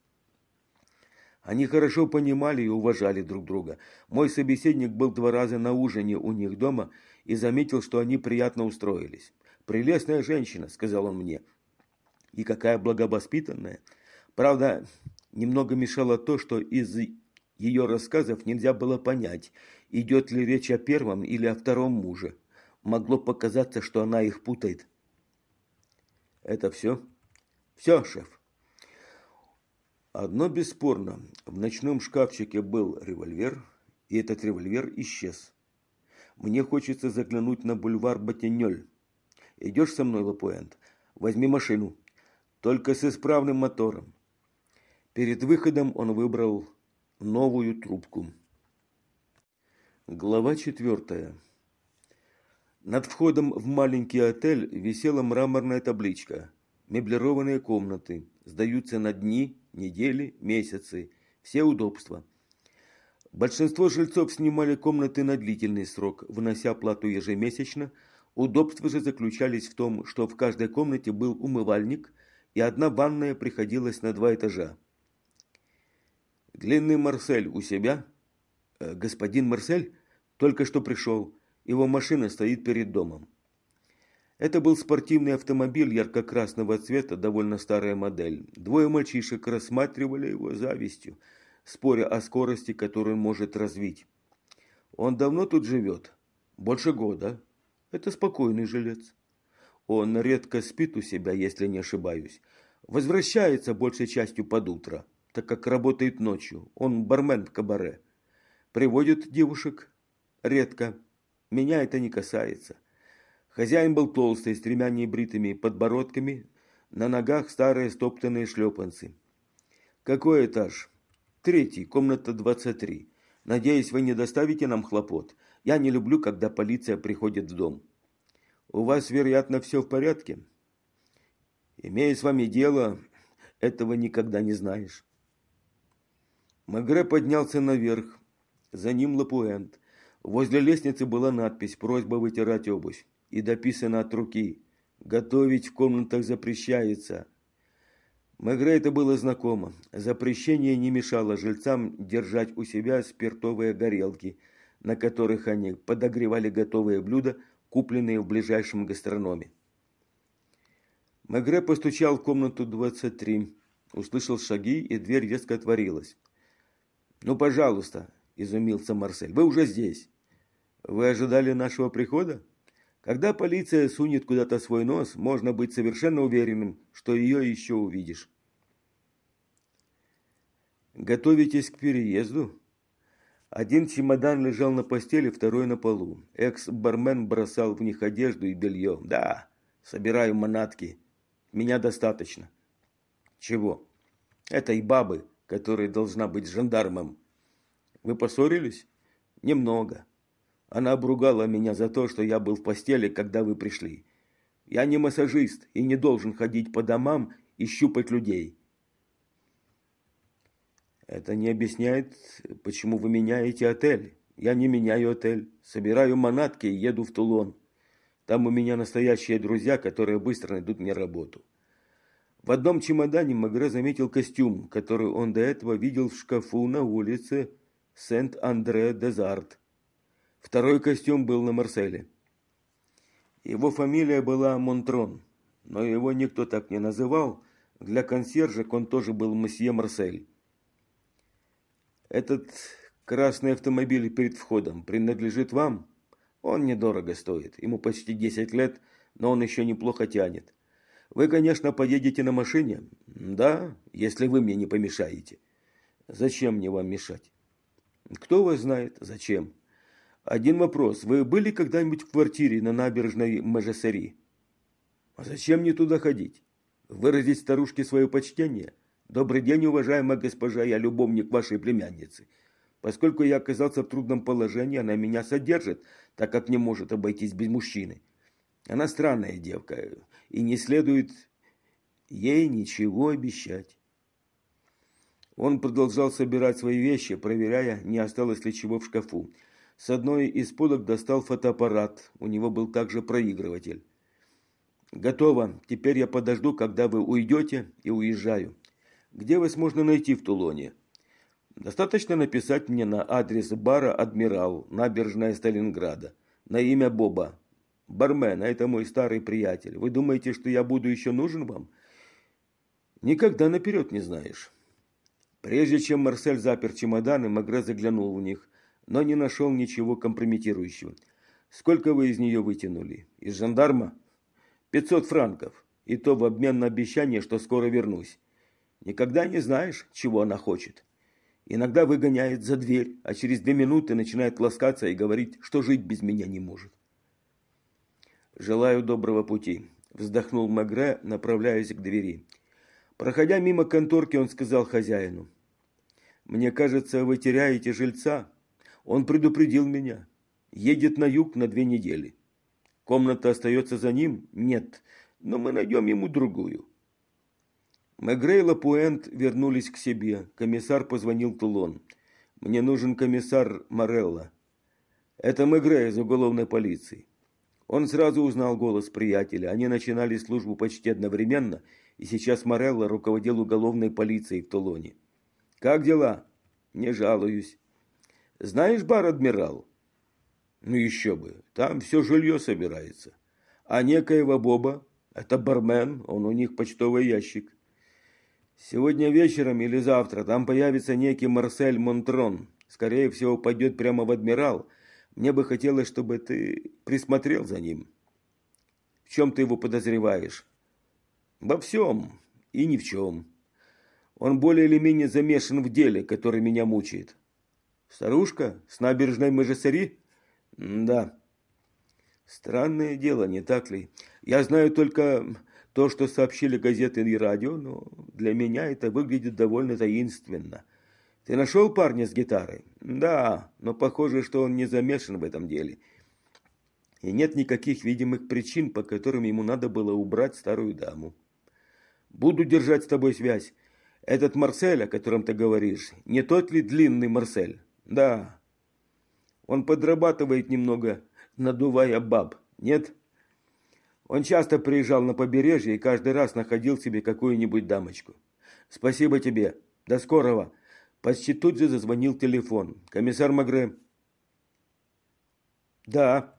Они хорошо понимали и уважали друг друга. Мой собеседник был два раза на ужине у них дома и заметил, что они приятно устроились. «Прелестная женщина», — сказал он мне. «И какая благовоспитанная. Правда, немного мешало то, что из ее рассказов нельзя было понять, идет ли речь о первом или о втором муже. Могло показаться, что она их путает». «Это все?» «Все, шеф». Одно бесспорно. В ночном шкафчике был револьвер, и этот револьвер исчез. Мне хочется заглянуть на бульвар Ботинёль. Идешь со мной, Лапуэнт? Возьми машину. Только с исправным мотором. Перед выходом он выбрал новую трубку. Глава четвертая. Над входом в маленький отель висела мраморная табличка Меблированные комнаты. Сдаются на дни, недели, месяцы. Все удобства. Большинство жильцов снимали комнаты на длительный срок, внося плату ежемесячно. Удобства же заключались в том, что в каждой комнате был умывальник, и одна ванная приходилась на два этажа. Длинный Марсель у себя? Э, господин Марсель только что пришел. Его машина стоит перед домом. Это был спортивный автомобиль ярко-красного цвета, довольно старая модель. Двое мальчишек рассматривали его завистью, споря о скорости, которую он может развить. Он давно тут живет? Больше года. Это спокойный жилец. Он редко спит у себя, если не ошибаюсь. Возвращается большей частью под утро, так как работает ночью. Он бармен в кабаре. Приводит девушек? Редко. Меня это не касается. Хозяин был толстый, с тремя небритыми подбородками, на ногах старые стоптанные шлепанцы. Какой этаж? Третий, комната 23. Надеюсь, вы не доставите нам хлопот. Я не люблю, когда полиция приходит в дом. У вас, вероятно, все в порядке? Имея с вами дело, этого никогда не знаешь. Магре поднялся наверх. За ним Лапуэнт. Возле лестницы была надпись «Просьба вытирать обувь» и дописано от руки «Готовить в комнатах запрещается». Мегре это было знакомо. Запрещение не мешало жильцам держать у себя спиртовые горелки, на которых они подогревали готовые блюда, купленные в ближайшем гастрономе. Мегре постучал в комнату 23, услышал шаги, и дверь резко отворилась. «Ну, пожалуйста», – изумился Марсель, – «вы уже здесь. Вы ожидали нашего прихода?» Когда полиция сунет куда-то свой нос, можно быть совершенно уверенным, что ее еще увидишь. Готовитесь к переезду? Один чемодан лежал на постели, второй на полу. Экс-бармен бросал в них одежду и белье. Да, собираю манатки. Меня достаточно. Чего? Этой бабы, которая должна быть жандармом. Вы поссорились? Немного. Она обругала меня за то, что я был в постели, когда вы пришли. Я не массажист и не должен ходить по домам и щупать людей. Это не объясняет, почему вы меняете отель. Я не меняю отель. Собираю манатки и еду в Тулон. Там у меня настоящие друзья, которые быстро найдут мне работу. В одном чемодане Магре заметил костюм, который он до этого видел в шкафу на улице Сент-Андре-Дезарт. Второй костюм был на Марселе. Его фамилия была Монтрон, но его никто так не называл. Для консьержек он тоже был месье Марсель. Этот красный автомобиль перед входом принадлежит вам? Он недорого стоит. Ему почти 10 лет, но он еще неплохо тянет. Вы, конечно, поедете на машине? Да, если вы мне не помешаете. Зачем мне вам мешать? Кто вас знает, зачем? Один вопрос. Вы были когда-нибудь в квартире на набережной Мажесери? А зачем мне туда ходить? Выразить старушке свое почтение? Добрый день, уважаемая госпожа, я любовник вашей племянницы. Поскольку я оказался в трудном положении, она меня содержит, так как не может обойтись без мужчины. Она странная девка, и не следует ей ничего обещать. Он продолжал собирать свои вещи, проверяя, не осталось ли чего в шкафу. С одной из полок достал фотоаппарат. У него был также проигрыватель. «Готово. Теперь я подожду, когда вы уйдете, и уезжаю. Где вас можно найти в Тулоне?» «Достаточно написать мне на адрес бара «Адмирал», набережная Сталинграда, на имя Боба. Бармен, это мой старый приятель. Вы думаете, что я буду еще нужен вам?» «Никогда наперед не знаешь». Прежде чем Марсель запер чемоданы, Магре заглянул в них но не нашел ничего компрометирующего. Сколько вы из нее вытянули? Из жандарма? Пятьсот франков. И то в обмен на обещание, что скоро вернусь. Никогда не знаешь, чего она хочет. Иногда выгоняет за дверь, а через две минуты начинает ласкаться и говорить, что жить без меня не может. «Желаю доброго пути», – вздохнул Магре, направляясь к двери. Проходя мимо конторки, он сказал хозяину. «Мне кажется, вы теряете жильца». Он предупредил меня. Едет на юг на две недели. Комната остается за ним? Нет, но мы найдем ему другую. Мегре и Лапуэнт вернулись к себе. Комиссар позвонил Тулон. «Мне нужен комиссар Морелло». «Это Мегре из уголовной полиции». Он сразу узнал голос приятеля. Они начинали службу почти одновременно, и сейчас Морелло руководил уголовной полицией в Тулоне. «Как дела?» «Не жалуюсь». «Знаешь бар «Адмирал»?» «Ну еще бы, там все жилье собирается. А некоего Боба, это бармен, он у них почтовый ящик. Сегодня вечером или завтра там появится некий Марсель Монтрон. Скорее всего, пойдет прямо в адмирал. Мне бы хотелось, чтобы ты присмотрел за ним. В чем ты его подозреваешь? Во всем и ни в чем. Он более или менее замешан в деле, которое меня мучает. Старушка с набережной Межесери? Да. Странное дело, не так ли? Я знаю только то, что сообщили газеты и радио, но для меня это выглядит довольно таинственно. Ты нашел парня с гитарой? Да, но похоже, что он не замешан в этом деле. И нет никаких видимых причин, по которым ему надо было убрать старую даму. Буду держать с тобой связь. Этот Марсель, о котором ты говоришь, не тот ли длинный Марсель? Да. Он подрабатывает немного, надувая баб. Нет? Он часто приезжал на побережье и каждый раз находил себе какую-нибудь дамочку. Спасибо тебе. До скорого. Почти тут же зазвонил телефон. Комиссар Магре. Да.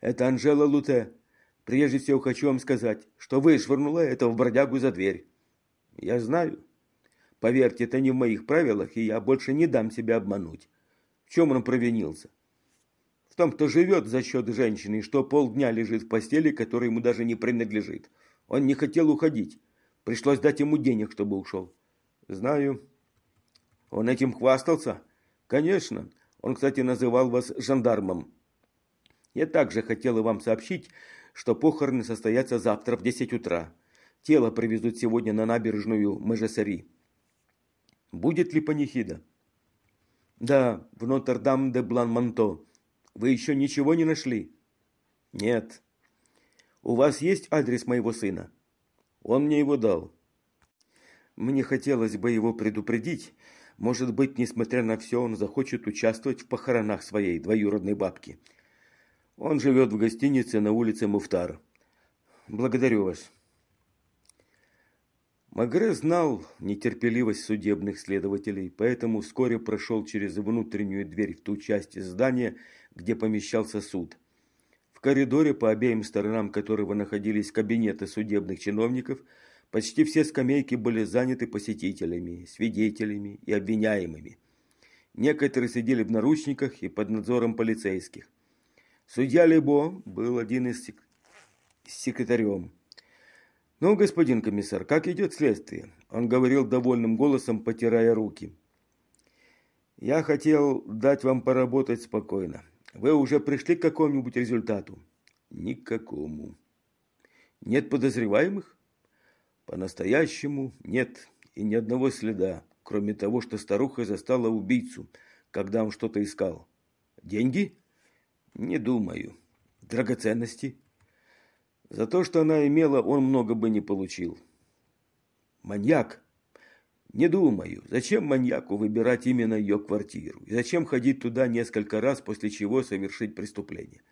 Это Анжела Луте. Прежде всего хочу вам сказать, что вы швырнула этого бродягу за дверь. Я знаю. Поверьте, это не в моих правилах, и я больше не дам себя обмануть. В чем он провинился? в том, кто живет за счет женщины, что полдня лежит в постели, которая ему даже не принадлежит. Он не хотел уходить. Пришлось дать ему денег, чтобы ушел. Знаю. Он этим хвастался? Конечно. Он, кстати, называл вас жандармом. Я также хотела вам сообщить, что похороны состоятся завтра в 10 утра. Тело привезут сегодня на набережную Межесари. Будет ли панихида? Да, в Нотр-Дам-де-Блан-Манто. Вы еще ничего не нашли? Нет. У вас есть адрес моего сына? Он мне его дал. Мне хотелось бы его предупредить. Может быть, несмотря на все, он захочет участвовать в похоронах своей двоюродной бабки. Он живет в гостинице на улице Муфтар. Благодарю вас. Магре знал нетерпеливость судебных следователей, поэтому вскоре прошел через внутреннюю дверь в ту часть здания, где помещался суд. В коридоре, по обеим сторонам которого находились кабинеты судебных чиновников, почти все скамейки были заняты посетителями, свидетелями и обвиняемыми. Некоторые сидели в наручниках и под надзором полицейских. Судья Лебо был один из сек... секретарем. «Ну, господин комиссар, как идет следствие?» Он говорил довольным голосом, потирая руки. «Я хотел дать вам поработать спокойно. Вы уже пришли к какому-нибудь результату?» «Никакому». «Нет подозреваемых?» «По-настоящему нет. И ни одного следа, кроме того, что старуха застала убийцу, когда он что-то искал. Деньги?» «Не думаю. Драгоценности?» За то, что она имела, он много бы не получил. Маньяк? Не думаю. Зачем маньяку выбирать именно ее квартиру? И зачем ходить туда несколько раз, после чего совершить преступление?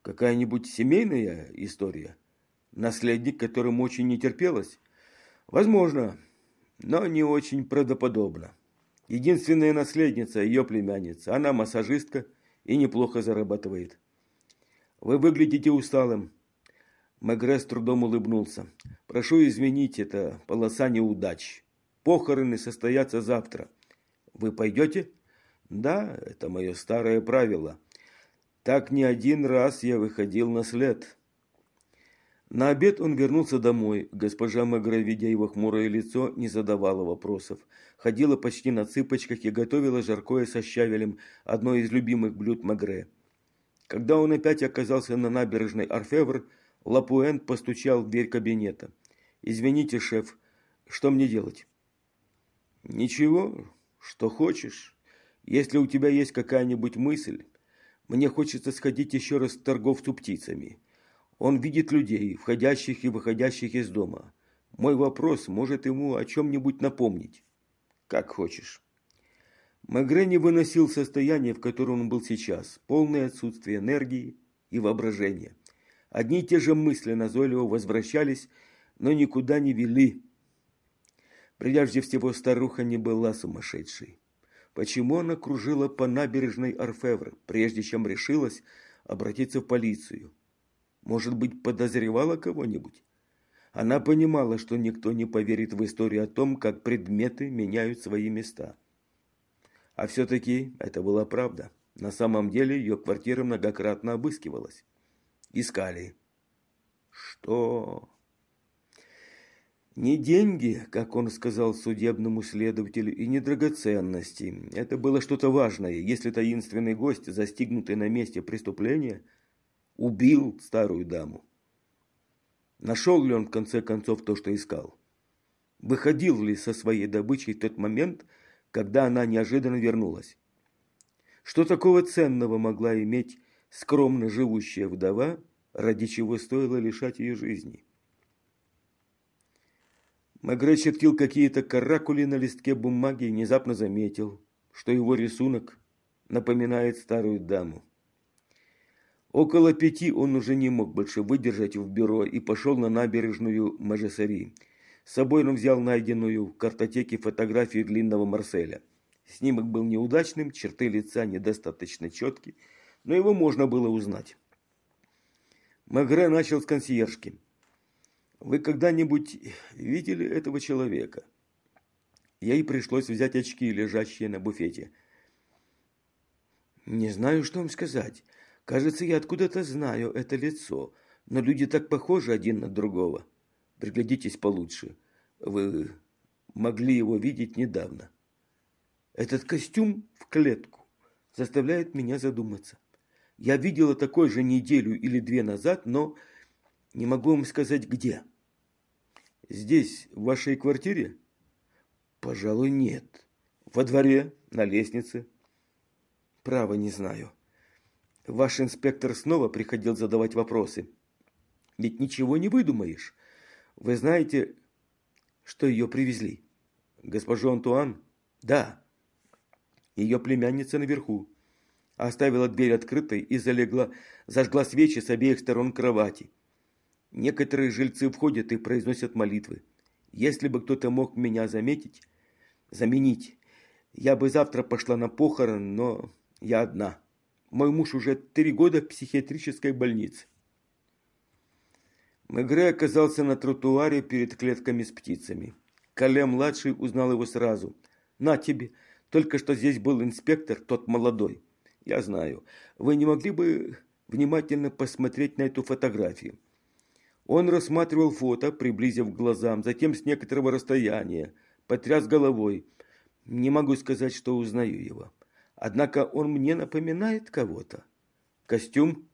Какая-нибудь семейная история? Наследник, которому очень не терпелось? Возможно, но не очень правдоподобно. Единственная наследница, ее племянница. Она массажистка и неплохо зарабатывает. Вы выглядите усталым. Мегре с трудом улыбнулся. «Прошу извинить, это полоса неудач. Похороны состоятся завтра. Вы пойдете?» «Да, это мое старое правило. Так не один раз я выходил на след». На обед он вернулся домой. Госпожа Мегре, видя его хмурое лицо, не задавала вопросов. Ходила почти на цыпочках и готовила жаркое со щавелем, одно из любимых блюд Мегре. Когда он опять оказался на набережной Орфевр, Лапуэн постучал в дверь кабинета. «Извините, шеф, что мне делать?» «Ничего, что хочешь. Если у тебя есть какая-нибудь мысль, мне хочется сходить еще раз к торговцу птицами. Он видит людей, входящих и выходящих из дома. Мой вопрос может ему о чем-нибудь напомнить. Как хочешь. Мегре не выносил состояние, в котором он был сейчас, полное отсутствие энергии и воображения. Одни и те же мысли назойливо возвращались, но никуда не вели. Прежде всего, старуха не была сумасшедшей. Почему она кружила по набережной Орфевр, прежде чем решилась обратиться в полицию? Может быть, подозревала кого-нибудь? Она понимала, что никто не поверит в историю о том, как предметы меняют свои места. А все-таки это была правда. На самом деле ее квартира многократно обыскивалась. Искали. Что? Не деньги, как он сказал судебному следователю, и не драгоценности. Это было что-то важное, если таинственный гость, застигнутый на месте преступления, убил старую даму. Нашел ли он в конце концов то, что искал? Выходил ли со своей добычей тот момент, когда она неожиданно вернулась? Что такого ценного могла иметь скромно живущая вдова, ради чего стоило лишать ее жизни? Магре чертил какие-то каракули на листке бумаги и внезапно заметил, что его рисунок напоминает старую даму. Около пяти он уже не мог больше выдержать в бюро и пошел на набережную Мажесари. С собой он взял найденную в картотеке фотографию длинного Марселя. Снимок был неудачным, черты лица недостаточно четкие, но его можно было узнать. Магре начал с консьержки. Вы когда-нибудь видели этого человека? Ей пришлось взять очки, лежащие на буфете. Не знаю, что вам сказать. Кажется, я откуда-то знаю это лицо, но люди так похожи один на другого. Приглядитесь получше. Вы могли его видеть недавно. Этот костюм в клетку заставляет меня задуматься. Я видела такой же неделю или две назад, но не могу вам сказать где. Здесь, в вашей квартире? Пожалуй, нет. Во дворе, на лестнице? Право не знаю. Ваш инспектор снова приходил задавать вопросы. Ведь ничего не выдумаешь. Вы знаете, что ее привезли? Госпожу Антуан? Да. Ее племянница наверху. Оставила дверь открытой и залегла, зажгла свечи с обеих сторон кровати. Некоторые жильцы входят и произносят молитвы. Если бы кто-то мог меня заметить, заменить, я бы завтра пошла на похорон, но я одна. Мой муж уже три года в психиатрической больнице. Мегре оказался на тротуаре перед клетками с птицами. Кале-младший узнал его сразу. «На тебе! Только что здесь был инспектор, тот молодой. Я знаю. Вы не могли бы внимательно посмотреть на эту фотографию?» Он рассматривал фото, приблизив к глазам, затем с некоторого расстояния, потряс головой. Не могу сказать, что узнаю его. Однако он мне напоминает кого-то. Костюм?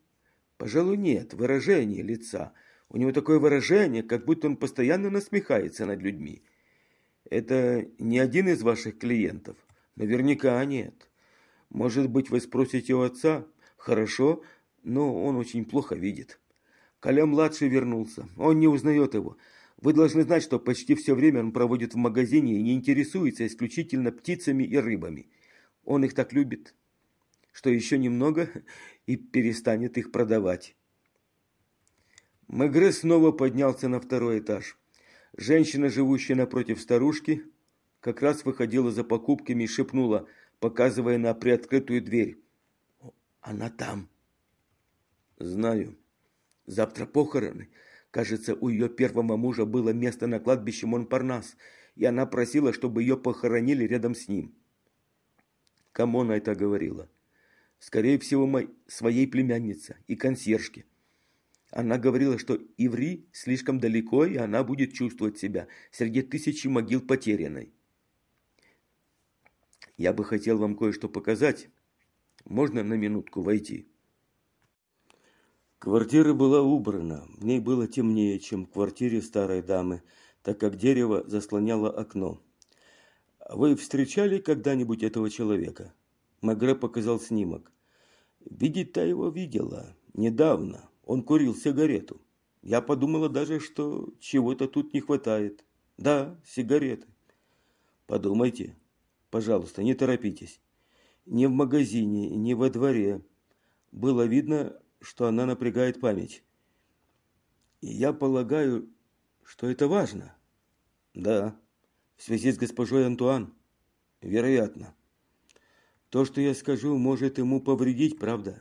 Пожалуй, нет. Выражение лица. У него такое выражение, как будто он постоянно насмехается над людьми. Это не один из ваших клиентов? Наверняка нет. Может быть, вы спросите у отца? Хорошо, но он очень плохо видит. Коля-младший вернулся. Он не узнает его. Вы должны знать, что почти все время он проводит в магазине и не интересуется исключительно птицами и рыбами. Он их так любит, что еще немного и перестанет их продавать. Мегре снова поднялся на второй этаж. Женщина, живущая напротив старушки, как раз выходила за покупками и шепнула, показывая на приоткрытую дверь. «Она там». «Знаю». Завтра похороны. Кажется, у ее первого мужа было место на кладбище Монпарнас, и она просила, чтобы ее похоронили рядом с ним. Кому она это говорила? Скорее всего, моей, своей племяннице и консьержке. Она говорила, что Иври слишком далеко, и она будет чувствовать себя среди тысячи могил потерянной. Я бы хотел вам кое-что показать. Можно на минутку войти?» Квартира была убрана, в ней было темнее, чем в квартире старой дамы, так как дерево заслоняло окно. «Вы встречали когда-нибудь этого человека?» Магре показал снимок. «Видеть-то его видела. Недавно. Он курил сигарету. Я подумала даже, что чего-то тут не хватает. Да, сигареты. Подумайте, пожалуйста, не торопитесь. Ни в магазине, ни во дворе. Было видно, что она напрягает память. И я полагаю, что это важно. Да, в связи с госпожой Антуан. Вероятно. То, что я скажу, может ему повредить, правда?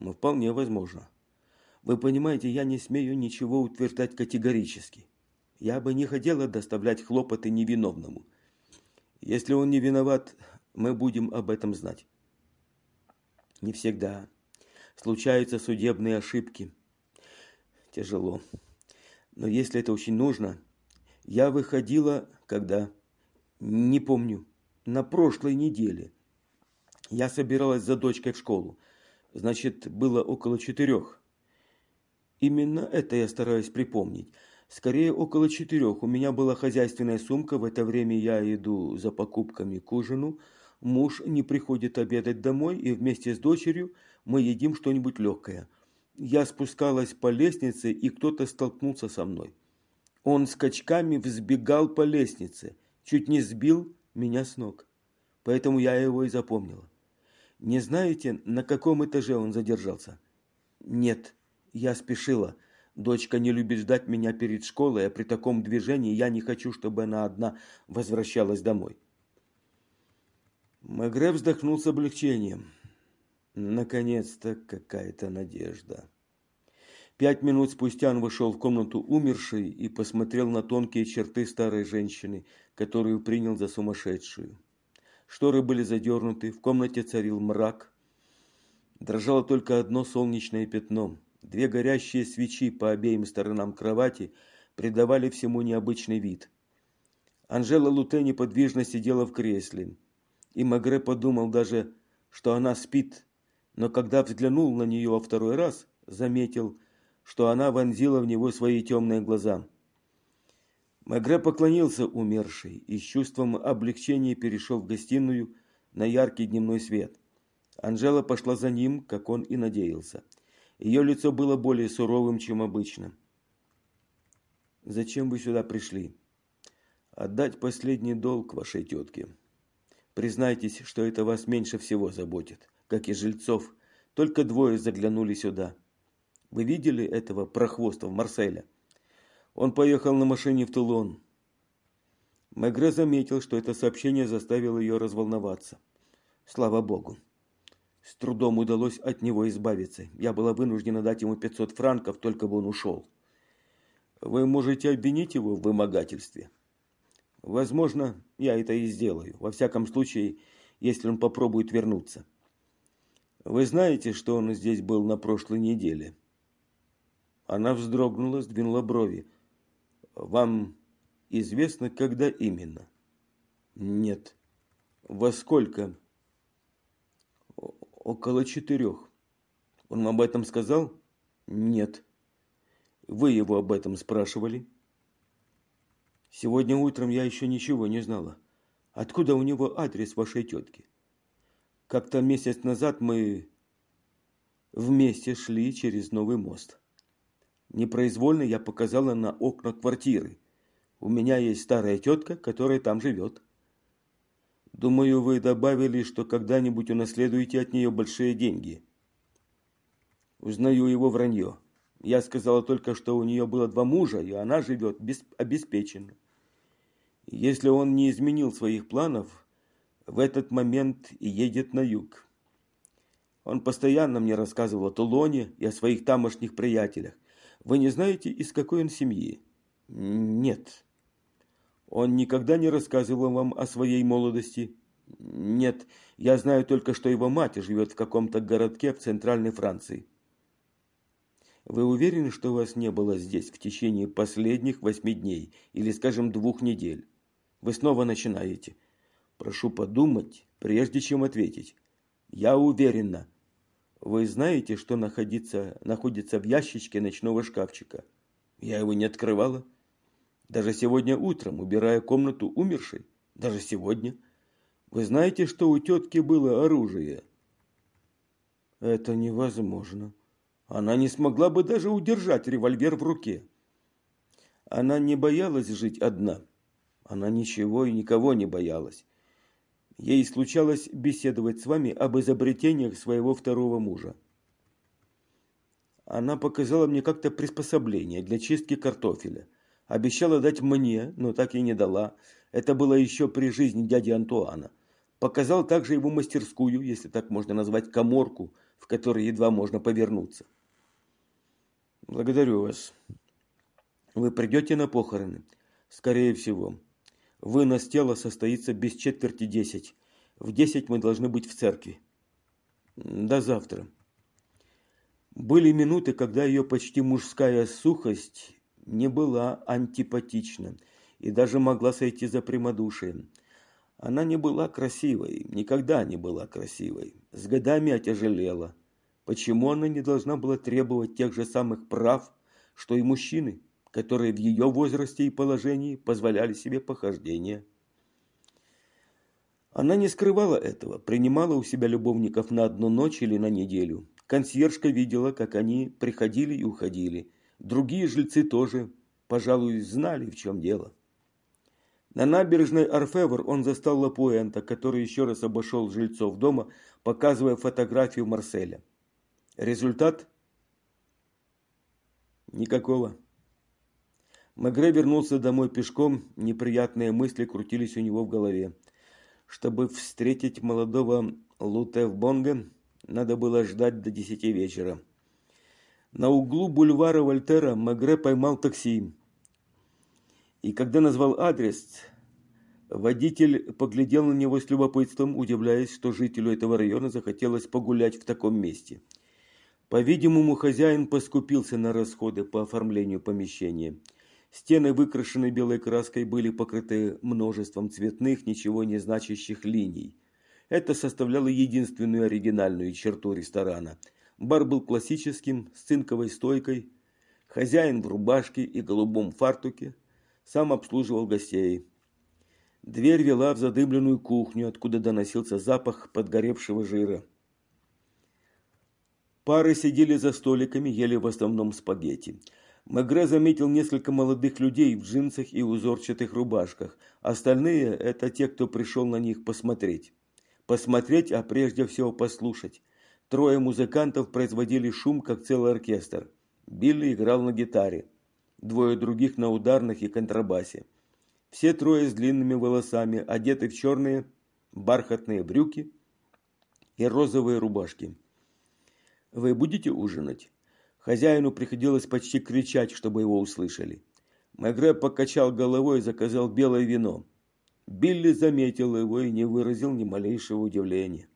Но вполне возможно. Вы понимаете, я не смею ничего утверждать категорически. Я бы не хотела доставлять хлопоты невиновному. Если он не виноват, мы будем об этом знать. Не всегда. Случаются судебные ошибки. Тяжело. Но если это очень нужно, я выходила, когда... Не помню. На прошлой неделе. Я собиралась за дочкой в школу. Значит, было около четырех. Именно это я стараюсь припомнить. Скорее, около четырех. У меня была хозяйственная сумка. В это время я иду за покупками к ужину. Муж не приходит обедать домой, и вместе с дочерью мы едим что-нибудь легкое. Я спускалась по лестнице, и кто-то столкнулся со мной. Он скачками взбегал по лестнице, чуть не сбил меня с ног. Поэтому я его и запомнила. Не знаете, на каком этаже он задержался? Нет, я спешила. Дочка не любит ждать меня перед школой, а при таком движении я не хочу, чтобы она одна возвращалась домой. Магре вздохнул с облегчением. Наконец-то какая-то надежда. Пять минут спустя он вошел в комнату умершей и посмотрел на тонкие черты старой женщины, которую принял за сумасшедшую. Шторы были задернуты, в комнате царил мрак. Дрожало только одно солнечное пятно. Две горящие свечи по обеим сторонам кровати придавали всему необычный вид. Анжела Луте неподвижно сидела в кресле, и Магре подумал даже, что она спит, но когда взглянул на нее во второй раз, заметил, что она вонзила в него свои темные глаза. Мегре поклонился умершей и с чувством облегчения перешел в гостиную на яркий дневной свет. Анжела пошла за ним, как он и надеялся. Ее лицо было более суровым, чем обычно. «Зачем вы сюда пришли?» «Отдать последний долг вашей тетке. Признайтесь, что это вас меньше всего заботит, как и жильцов. Только двое заглянули сюда. Вы видели этого прохвоста в Марселе? Он поехал на машине в Тулон. Мегре заметил, что это сообщение заставило ее разволноваться. Слава богу. С трудом удалось от него избавиться. Я была вынуждена дать ему 500 франков, только бы он ушел. Вы можете обвинить его в вымогательстве. Возможно, я это и сделаю. Во всяком случае, если он попробует вернуться. Вы знаете, что он здесь был на прошлой неделе? Она вздрогнула, сдвинула брови. «Вам известно, когда именно?» «Нет». «Во сколько?» «Около четырех». «Он об этом сказал?» «Нет». «Вы его об этом спрашивали?» «Сегодня утром я еще ничего не знала. Откуда у него адрес вашей тетки?» «Как-то месяц назад мы вместе шли через новый мост». Непроизвольно я показала на окна квартиры. У меня есть старая тетка, которая там живет. Думаю, вы добавили, что когда-нибудь унаследуете от нее большие деньги. Узнаю его вранье. Я сказала только, что у нее было два мужа, и она живет обеспеченно. Если он не изменил своих планов, в этот момент и едет на юг. Он постоянно мне рассказывал о Тулоне и о своих тамошних приятелях. Вы не знаете, из какой он семьи? Нет. Он никогда не рассказывал вам о своей молодости? Нет, я знаю только, что его мать живет в каком-то городке в центральной Франции. Вы уверены, что вас не было здесь в течение последних восьми дней или, скажем, двух недель? Вы снова начинаете. Прошу подумать, прежде чем ответить. Я уверена, вы знаете, что находится, находится в ящичке ночного шкафчика? Я его не открывала. Даже сегодня утром, убирая комнату умершей. Даже сегодня. Вы знаете, что у тетки было оружие? Это невозможно. Она не смогла бы даже удержать револьвер в руке. Она не боялась жить одна. Она ничего и никого не боялась. Ей случалось беседовать с вами об изобретениях своего второго мужа. Она показала мне как-то приспособление для чистки картофеля. Обещала дать мне, но так и не дала. Это было еще при жизни дяди Антуана. Показал также его мастерскую, если так можно назвать, коморку, в которой едва можно повернуться. Благодарю вас. Вы придете на похороны? Скорее всего. Вынос тела состоится без четверти десять. В десять мы должны быть в церкви. До завтра. Были минуты, когда ее почти мужская сухость не была антипатична и даже могла сойти за прямодушием. Она не была красивой, никогда не была красивой, с годами отяжелела. Почему она не должна была требовать тех же самых прав, что и мужчины, которые в ее возрасте и положении позволяли себе похождения? Она не скрывала этого, принимала у себя любовников на одну ночь или на неделю, Консьержка видела, как они приходили и уходили. Другие жильцы тоже, пожалуй, знали, в чем дело. На набережной Орфевр он застал Лапуэнта, который еще раз обошел жильцов дома, показывая фотографию Марселя. Результат? Никакого. Магре вернулся домой пешком, неприятные мысли крутились у него в голове. Чтобы встретить молодого Луте в Бонге, надо было ждать до десяти вечера. На углу бульвара Вольтера Магре поймал такси. И когда назвал адрес, водитель поглядел на него с любопытством, удивляясь, что жителю этого района захотелось погулять в таком месте. По-видимому, хозяин поскупился на расходы по оформлению помещения. Стены, выкрашенные белой краской, были покрыты множеством цветных, ничего не значащих линий. Это составляло единственную оригинальную черту ресторана. Бар был классическим, с цинковой стойкой. Хозяин в рубашке и голубом фартуке сам обслуживал гостей. Дверь вела в задымленную кухню, откуда доносился запах подгоревшего жира. Пары сидели за столиками, ели в основном спагетти. Мегре заметил несколько молодых людей в джинсах и узорчатых рубашках. Остальные – это те, кто пришел на них посмотреть. Посмотреть, а прежде всего послушать. Трое музыкантов производили шум, как целый оркестр. Билли играл на гитаре. Двое других на ударных и контрабасе. Все трое с длинными волосами, одеты в черные бархатные брюки и розовые рубашки. «Вы будете ужинать?» Хозяину приходилось почти кричать, чтобы его услышали. Мегре покачал головой и заказал белое вино. Билли заметил его и не выразил ни малейшего удивления.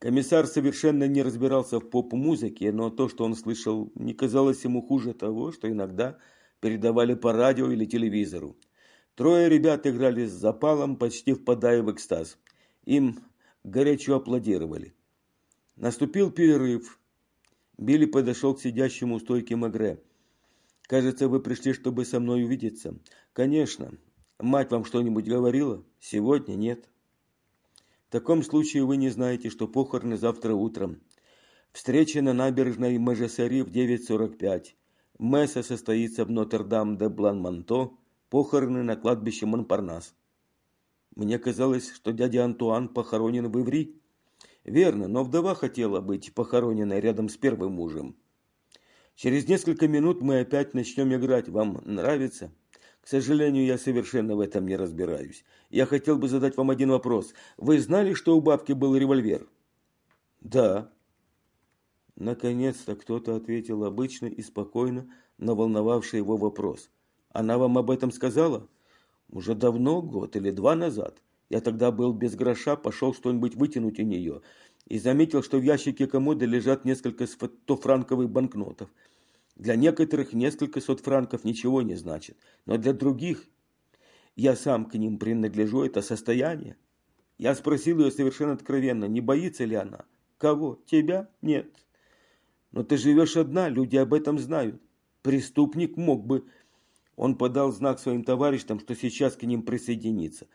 Комиссар совершенно не разбирался в поп-музыке, но то, что он слышал, не казалось ему хуже того, что иногда передавали по радио или телевизору. Трое ребят играли с запалом, почти впадая в экстаз. Им горячо аплодировали. Наступил перерыв. Билли подошел к сидящему у стойки Магре. «Кажется, вы пришли, чтобы со мной увидеться». «Конечно. Мать вам что-нибудь говорила? Сегодня нет. В таком случае вы не знаете, что похороны завтра утром. Встреча на набережной Мажесари в 9.45. Месса состоится в Нотр-Дам-де-Блан-Манто. Похороны на кладбище Монпарнас. Мне казалось, что дядя Антуан похоронен в Иври. Верно, но вдова хотела быть похороненной рядом с первым мужем. Через несколько минут мы опять начнем играть. Вам нравится? К сожалению, я совершенно в этом не разбираюсь. Я хотел бы задать вам один вопрос. Вы знали, что у бабки был револьвер? Да. Наконец-то кто-то ответил обычно и спокойно на волновавший его вопрос. Она вам об этом сказала? Уже давно, год или два назад. Я тогда был без гроша, пошел что-нибудь вытянуть у нее и заметил, что в ящике комода лежат несколько стофранковых банкнотов – для некоторых несколько сот франков ничего не значит, но для других, я сам к ним принадлежу, это состояние. Я спросил ее совершенно откровенно, не боится ли она? Кого? Тебя? Нет. Но ты живешь одна, люди об этом знают. Преступник мог бы... Он подал знак своим товарищам, что сейчас к ним присоединится.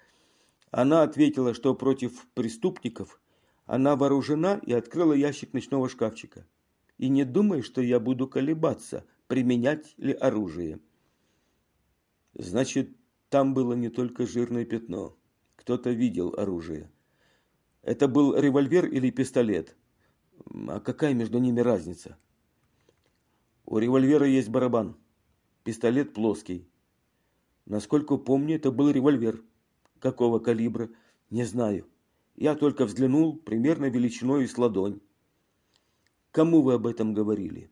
Она ответила, что против преступников она вооружена и открыла ящик ночного шкафчика. и не думай, что я буду колебаться, применять ли оружие. Значит, там было не только жирное пятно. Кто-то видел оружие. Это был револьвер или пистолет? А какая между ними разница? У револьвера есть барабан. Пистолет плоский. Насколько помню, это был револьвер. Какого калибра? Не знаю. Я только взглянул, примерно величиной с ладонь. Кому вы об этом говорили?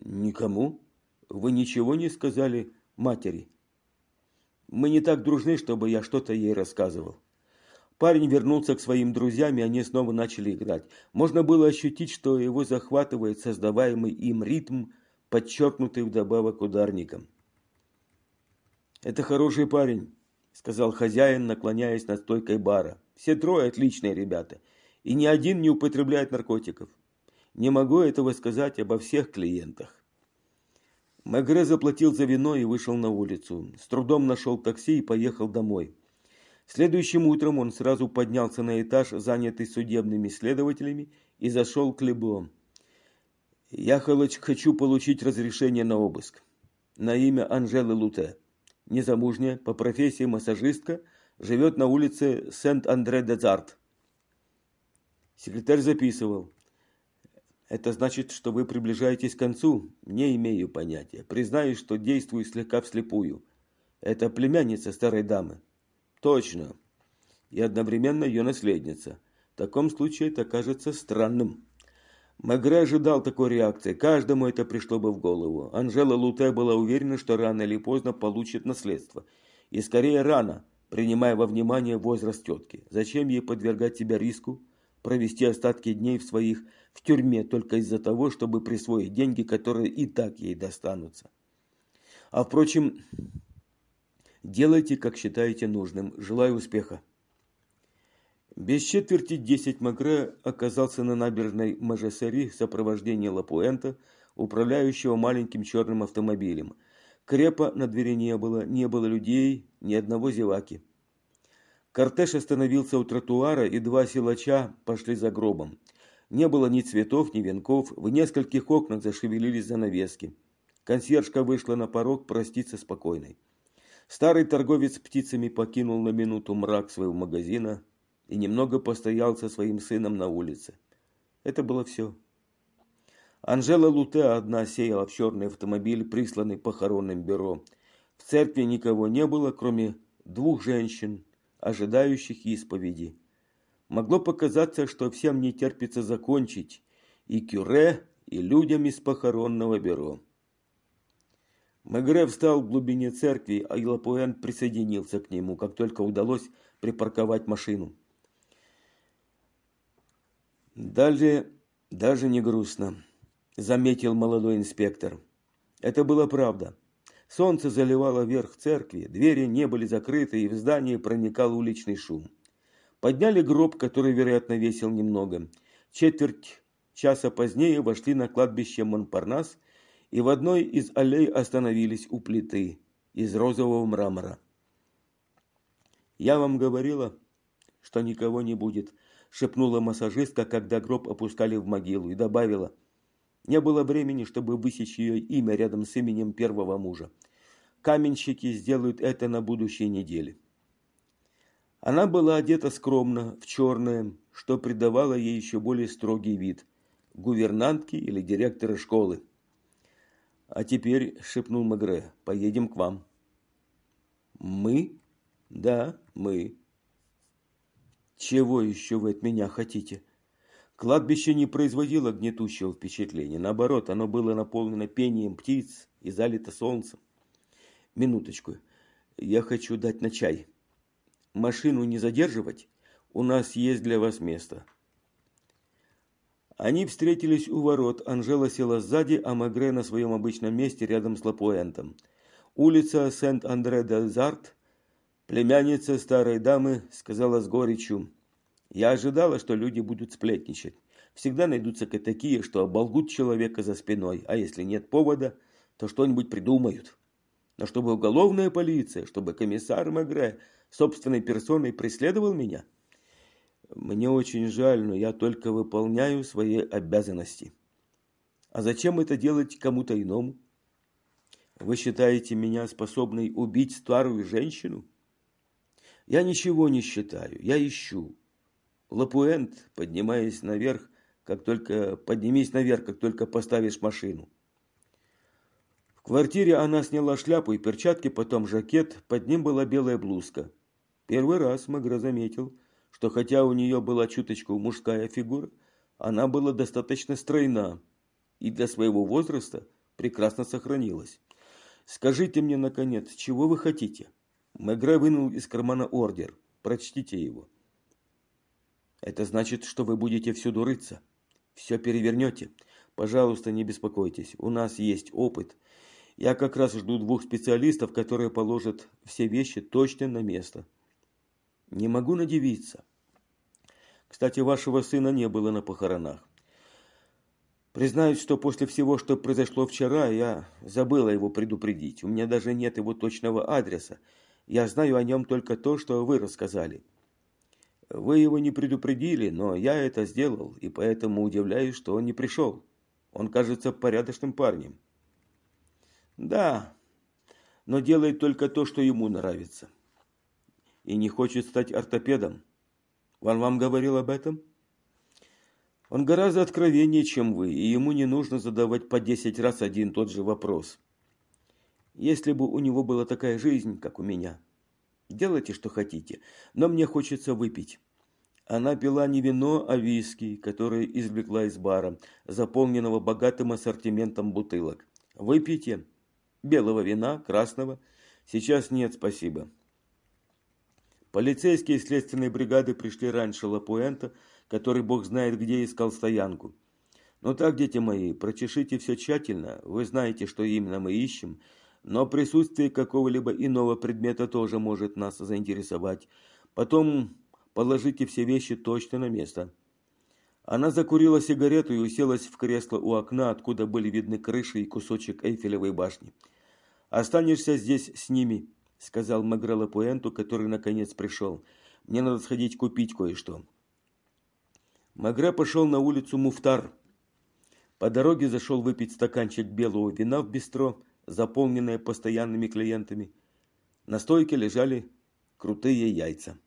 Никому. Вы ничего не сказали матери. Мы не так дружны, чтобы я что-то ей рассказывал. Парень вернулся к своим друзьям, и они снова начали играть. Можно было ощутить, что его захватывает создаваемый им ритм, подчеркнутый вдобавок ударником. «Это хороший парень», — сказал хозяин, наклоняясь над стойкой бара. «Все трое отличные ребята, и ни один не употребляет наркотиков. Не могу этого сказать обо всех клиентах». Мегре заплатил за вино и вышел на улицу. С трудом нашел такси и поехал домой. Следующим утром он сразу поднялся на этаж, занятый судебными следователями, и зашел к Лебо. «Я хочу получить разрешение на обыск. На имя Анжелы Луте. Незамужняя, по профессии массажистка, живет на улице Сент-Андре-де-Зарт». Секретарь записывал. «Это значит, что вы приближаетесь к концу? Не имею понятия. Признаюсь, что действую слегка вслепую. Это племянница старой дамы. Точно. И одновременно ее наследница. В таком случае это кажется странным. Мегре ожидал такой реакции. Каждому это пришло бы в голову. Анжела Луте была уверена, что рано или поздно получит наследство. И скорее рано, принимая во внимание возраст тетки. Зачем ей подвергать себя риску, провести остатки дней в своих в тюрьме только из-за того, чтобы присвоить деньги, которые и так ей достанутся. А впрочем, Делайте, как считаете нужным. Желаю успеха. Без четверти десять Магре оказался на набережной Мажесери в сопровождении Лапуэнта, управляющего маленьким черным автомобилем. Крепа на двери не было, не было людей, ни одного зеваки. Кортеж остановился у тротуара, и два силача пошли за гробом. Не было ни цветов, ни венков, в нескольких окнах зашевелились занавески. Консьержка вышла на порог проститься спокойной. Старый торговец птицами покинул на минуту мрак своего магазина и немного постоял со своим сыном на улице. Это было все. Анжела Луте одна сеяла в черный автомобиль, присланный похоронным бюро. В церкви никого не было, кроме двух женщин, ожидающих исповеди. Могло показаться, что всем не терпится закончить, и кюре, и людям из похоронного бюро. Мегре встал в глубине церкви, а Илапуэн присоединился к нему, как только удалось припарковать машину. Далее даже не грустно, заметил молодой инспектор. Это было правда. Солнце заливало верх церкви, двери не были закрыты, и в здание проникал уличный шум. Подняли гроб, который, вероятно, весил немного. Четверть часа позднее вошли на кладбище Монпарнас и в одной из аллей остановились у плиты из розового мрамора. «Я вам говорила, что никого не будет», – шепнула массажистка, когда гроб опускали в могилу, и добавила, «Не было времени, чтобы высечь ее имя рядом с именем первого мужа. Каменщики сделают это на будущей неделе». Она была одета скромно, в черное, что придавало ей еще более строгий вид – гувернантки или директора школы. А теперь, шепнул Мегре, поедем к вам. Мы? Да, мы. Чего еще вы от меня хотите? Кладбище не производило гнетущего впечатления. Наоборот, оно было наполнено пением птиц и залито солнцем. Минуточку. Я хочу дать на чай. Машину не задерживать? У нас есть для вас место. Они встретились у ворот. Анжела села сзади, а Магре на своем обычном месте рядом с Лапуэнтом. Улица Сент-Андре-де-Зарт, племянница старой дамы, сказала с горечью. Я ожидала, что люди будут сплетничать. Всегда найдутся такие, что оболгут человека за спиной, а если нет повода, то что-нибудь придумают. Но чтобы уголовная полиция, чтобы комиссар Магре собственной персоной преследовал меня – мне очень жаль, но я только выполняю свои обязанности. А зачем это делать кому-то иному? Вы считаете меня способной убить старую женщину? Я ничего не считаю, я ищу. Лапуэнт, поднимаясь наверх, как только поднимись наверх, как только поставишь машину. В квартире она сняла шляпу и перчатки, потом жакет, под ним была белая блузка. Первый раз Магра заметил, что хотя у нее была чуточку мужская фигура, она была достаточно стройна и для своего возраста прекрасно сохранилась. «Скажите мне, наконец, чего вы хотите?» Мегре вынул из кармана ордер. «Прочтите его». «Это значит, что вы будете всюду рыться. Все перевернете. Пожалуйста, не беспокойтесь. У нас есть опыт. Я как раз жду двух специалистов, которые положат все вещи точно на место. Не могу надевиться. Кстати, вашего сына не было на похоронах. Признаюсь, что после всего, что произошло вчера, я забыла его предупредить. У меня даже нет его точного адреса. Я знаю о нем только то, что вы рассказали. Вы его не предупредили, но я это сделал, и поэтому удивляюсь, что он не пришел. Он кажется порядочным парнем. Да, но делает только то, что ему нравится. И не хочет стать ортопедом. Он вам говорил об этом? Он гораздо откровеннее, чем вы, и ему не нужно задавать по десять раз один тот же вопрос. Если бы у него была такая жизнь, как у меня. Делайте, что хотите, но мне хочется выпить. Она пила не вино, а виски, которое извлекла из бара, заполненного богатым ассортиментом бутылок. Выпейте. Белого вина, красного. Сейчас нет, спасибо. Полицейские следственные бригады пришли раньше Лапуэнта, который бог знает где искал стоянку. Ну так, дети мои, прочешите все тщательно, вы знаете, что именно мы ищем, но присутствие какого-либо иного предмета тоже может нас заинтересовать. Потом положите все вещи точно на место. Она закурила сигарету и уселась в кресло у окна, откуда были видны крыши и кусочек Эйфелевой башни. «Останешься здесь с ними», — сказал Магрелло Пуэнту, который наконец пришел. «Мне надо сходить купить кое-что». Магре пошел на улицу Муфтар. По дороге зашел выпить стаканчик белого вина в бистро, заполненное постоянными клиентами. На стойке лежали крутые яйца.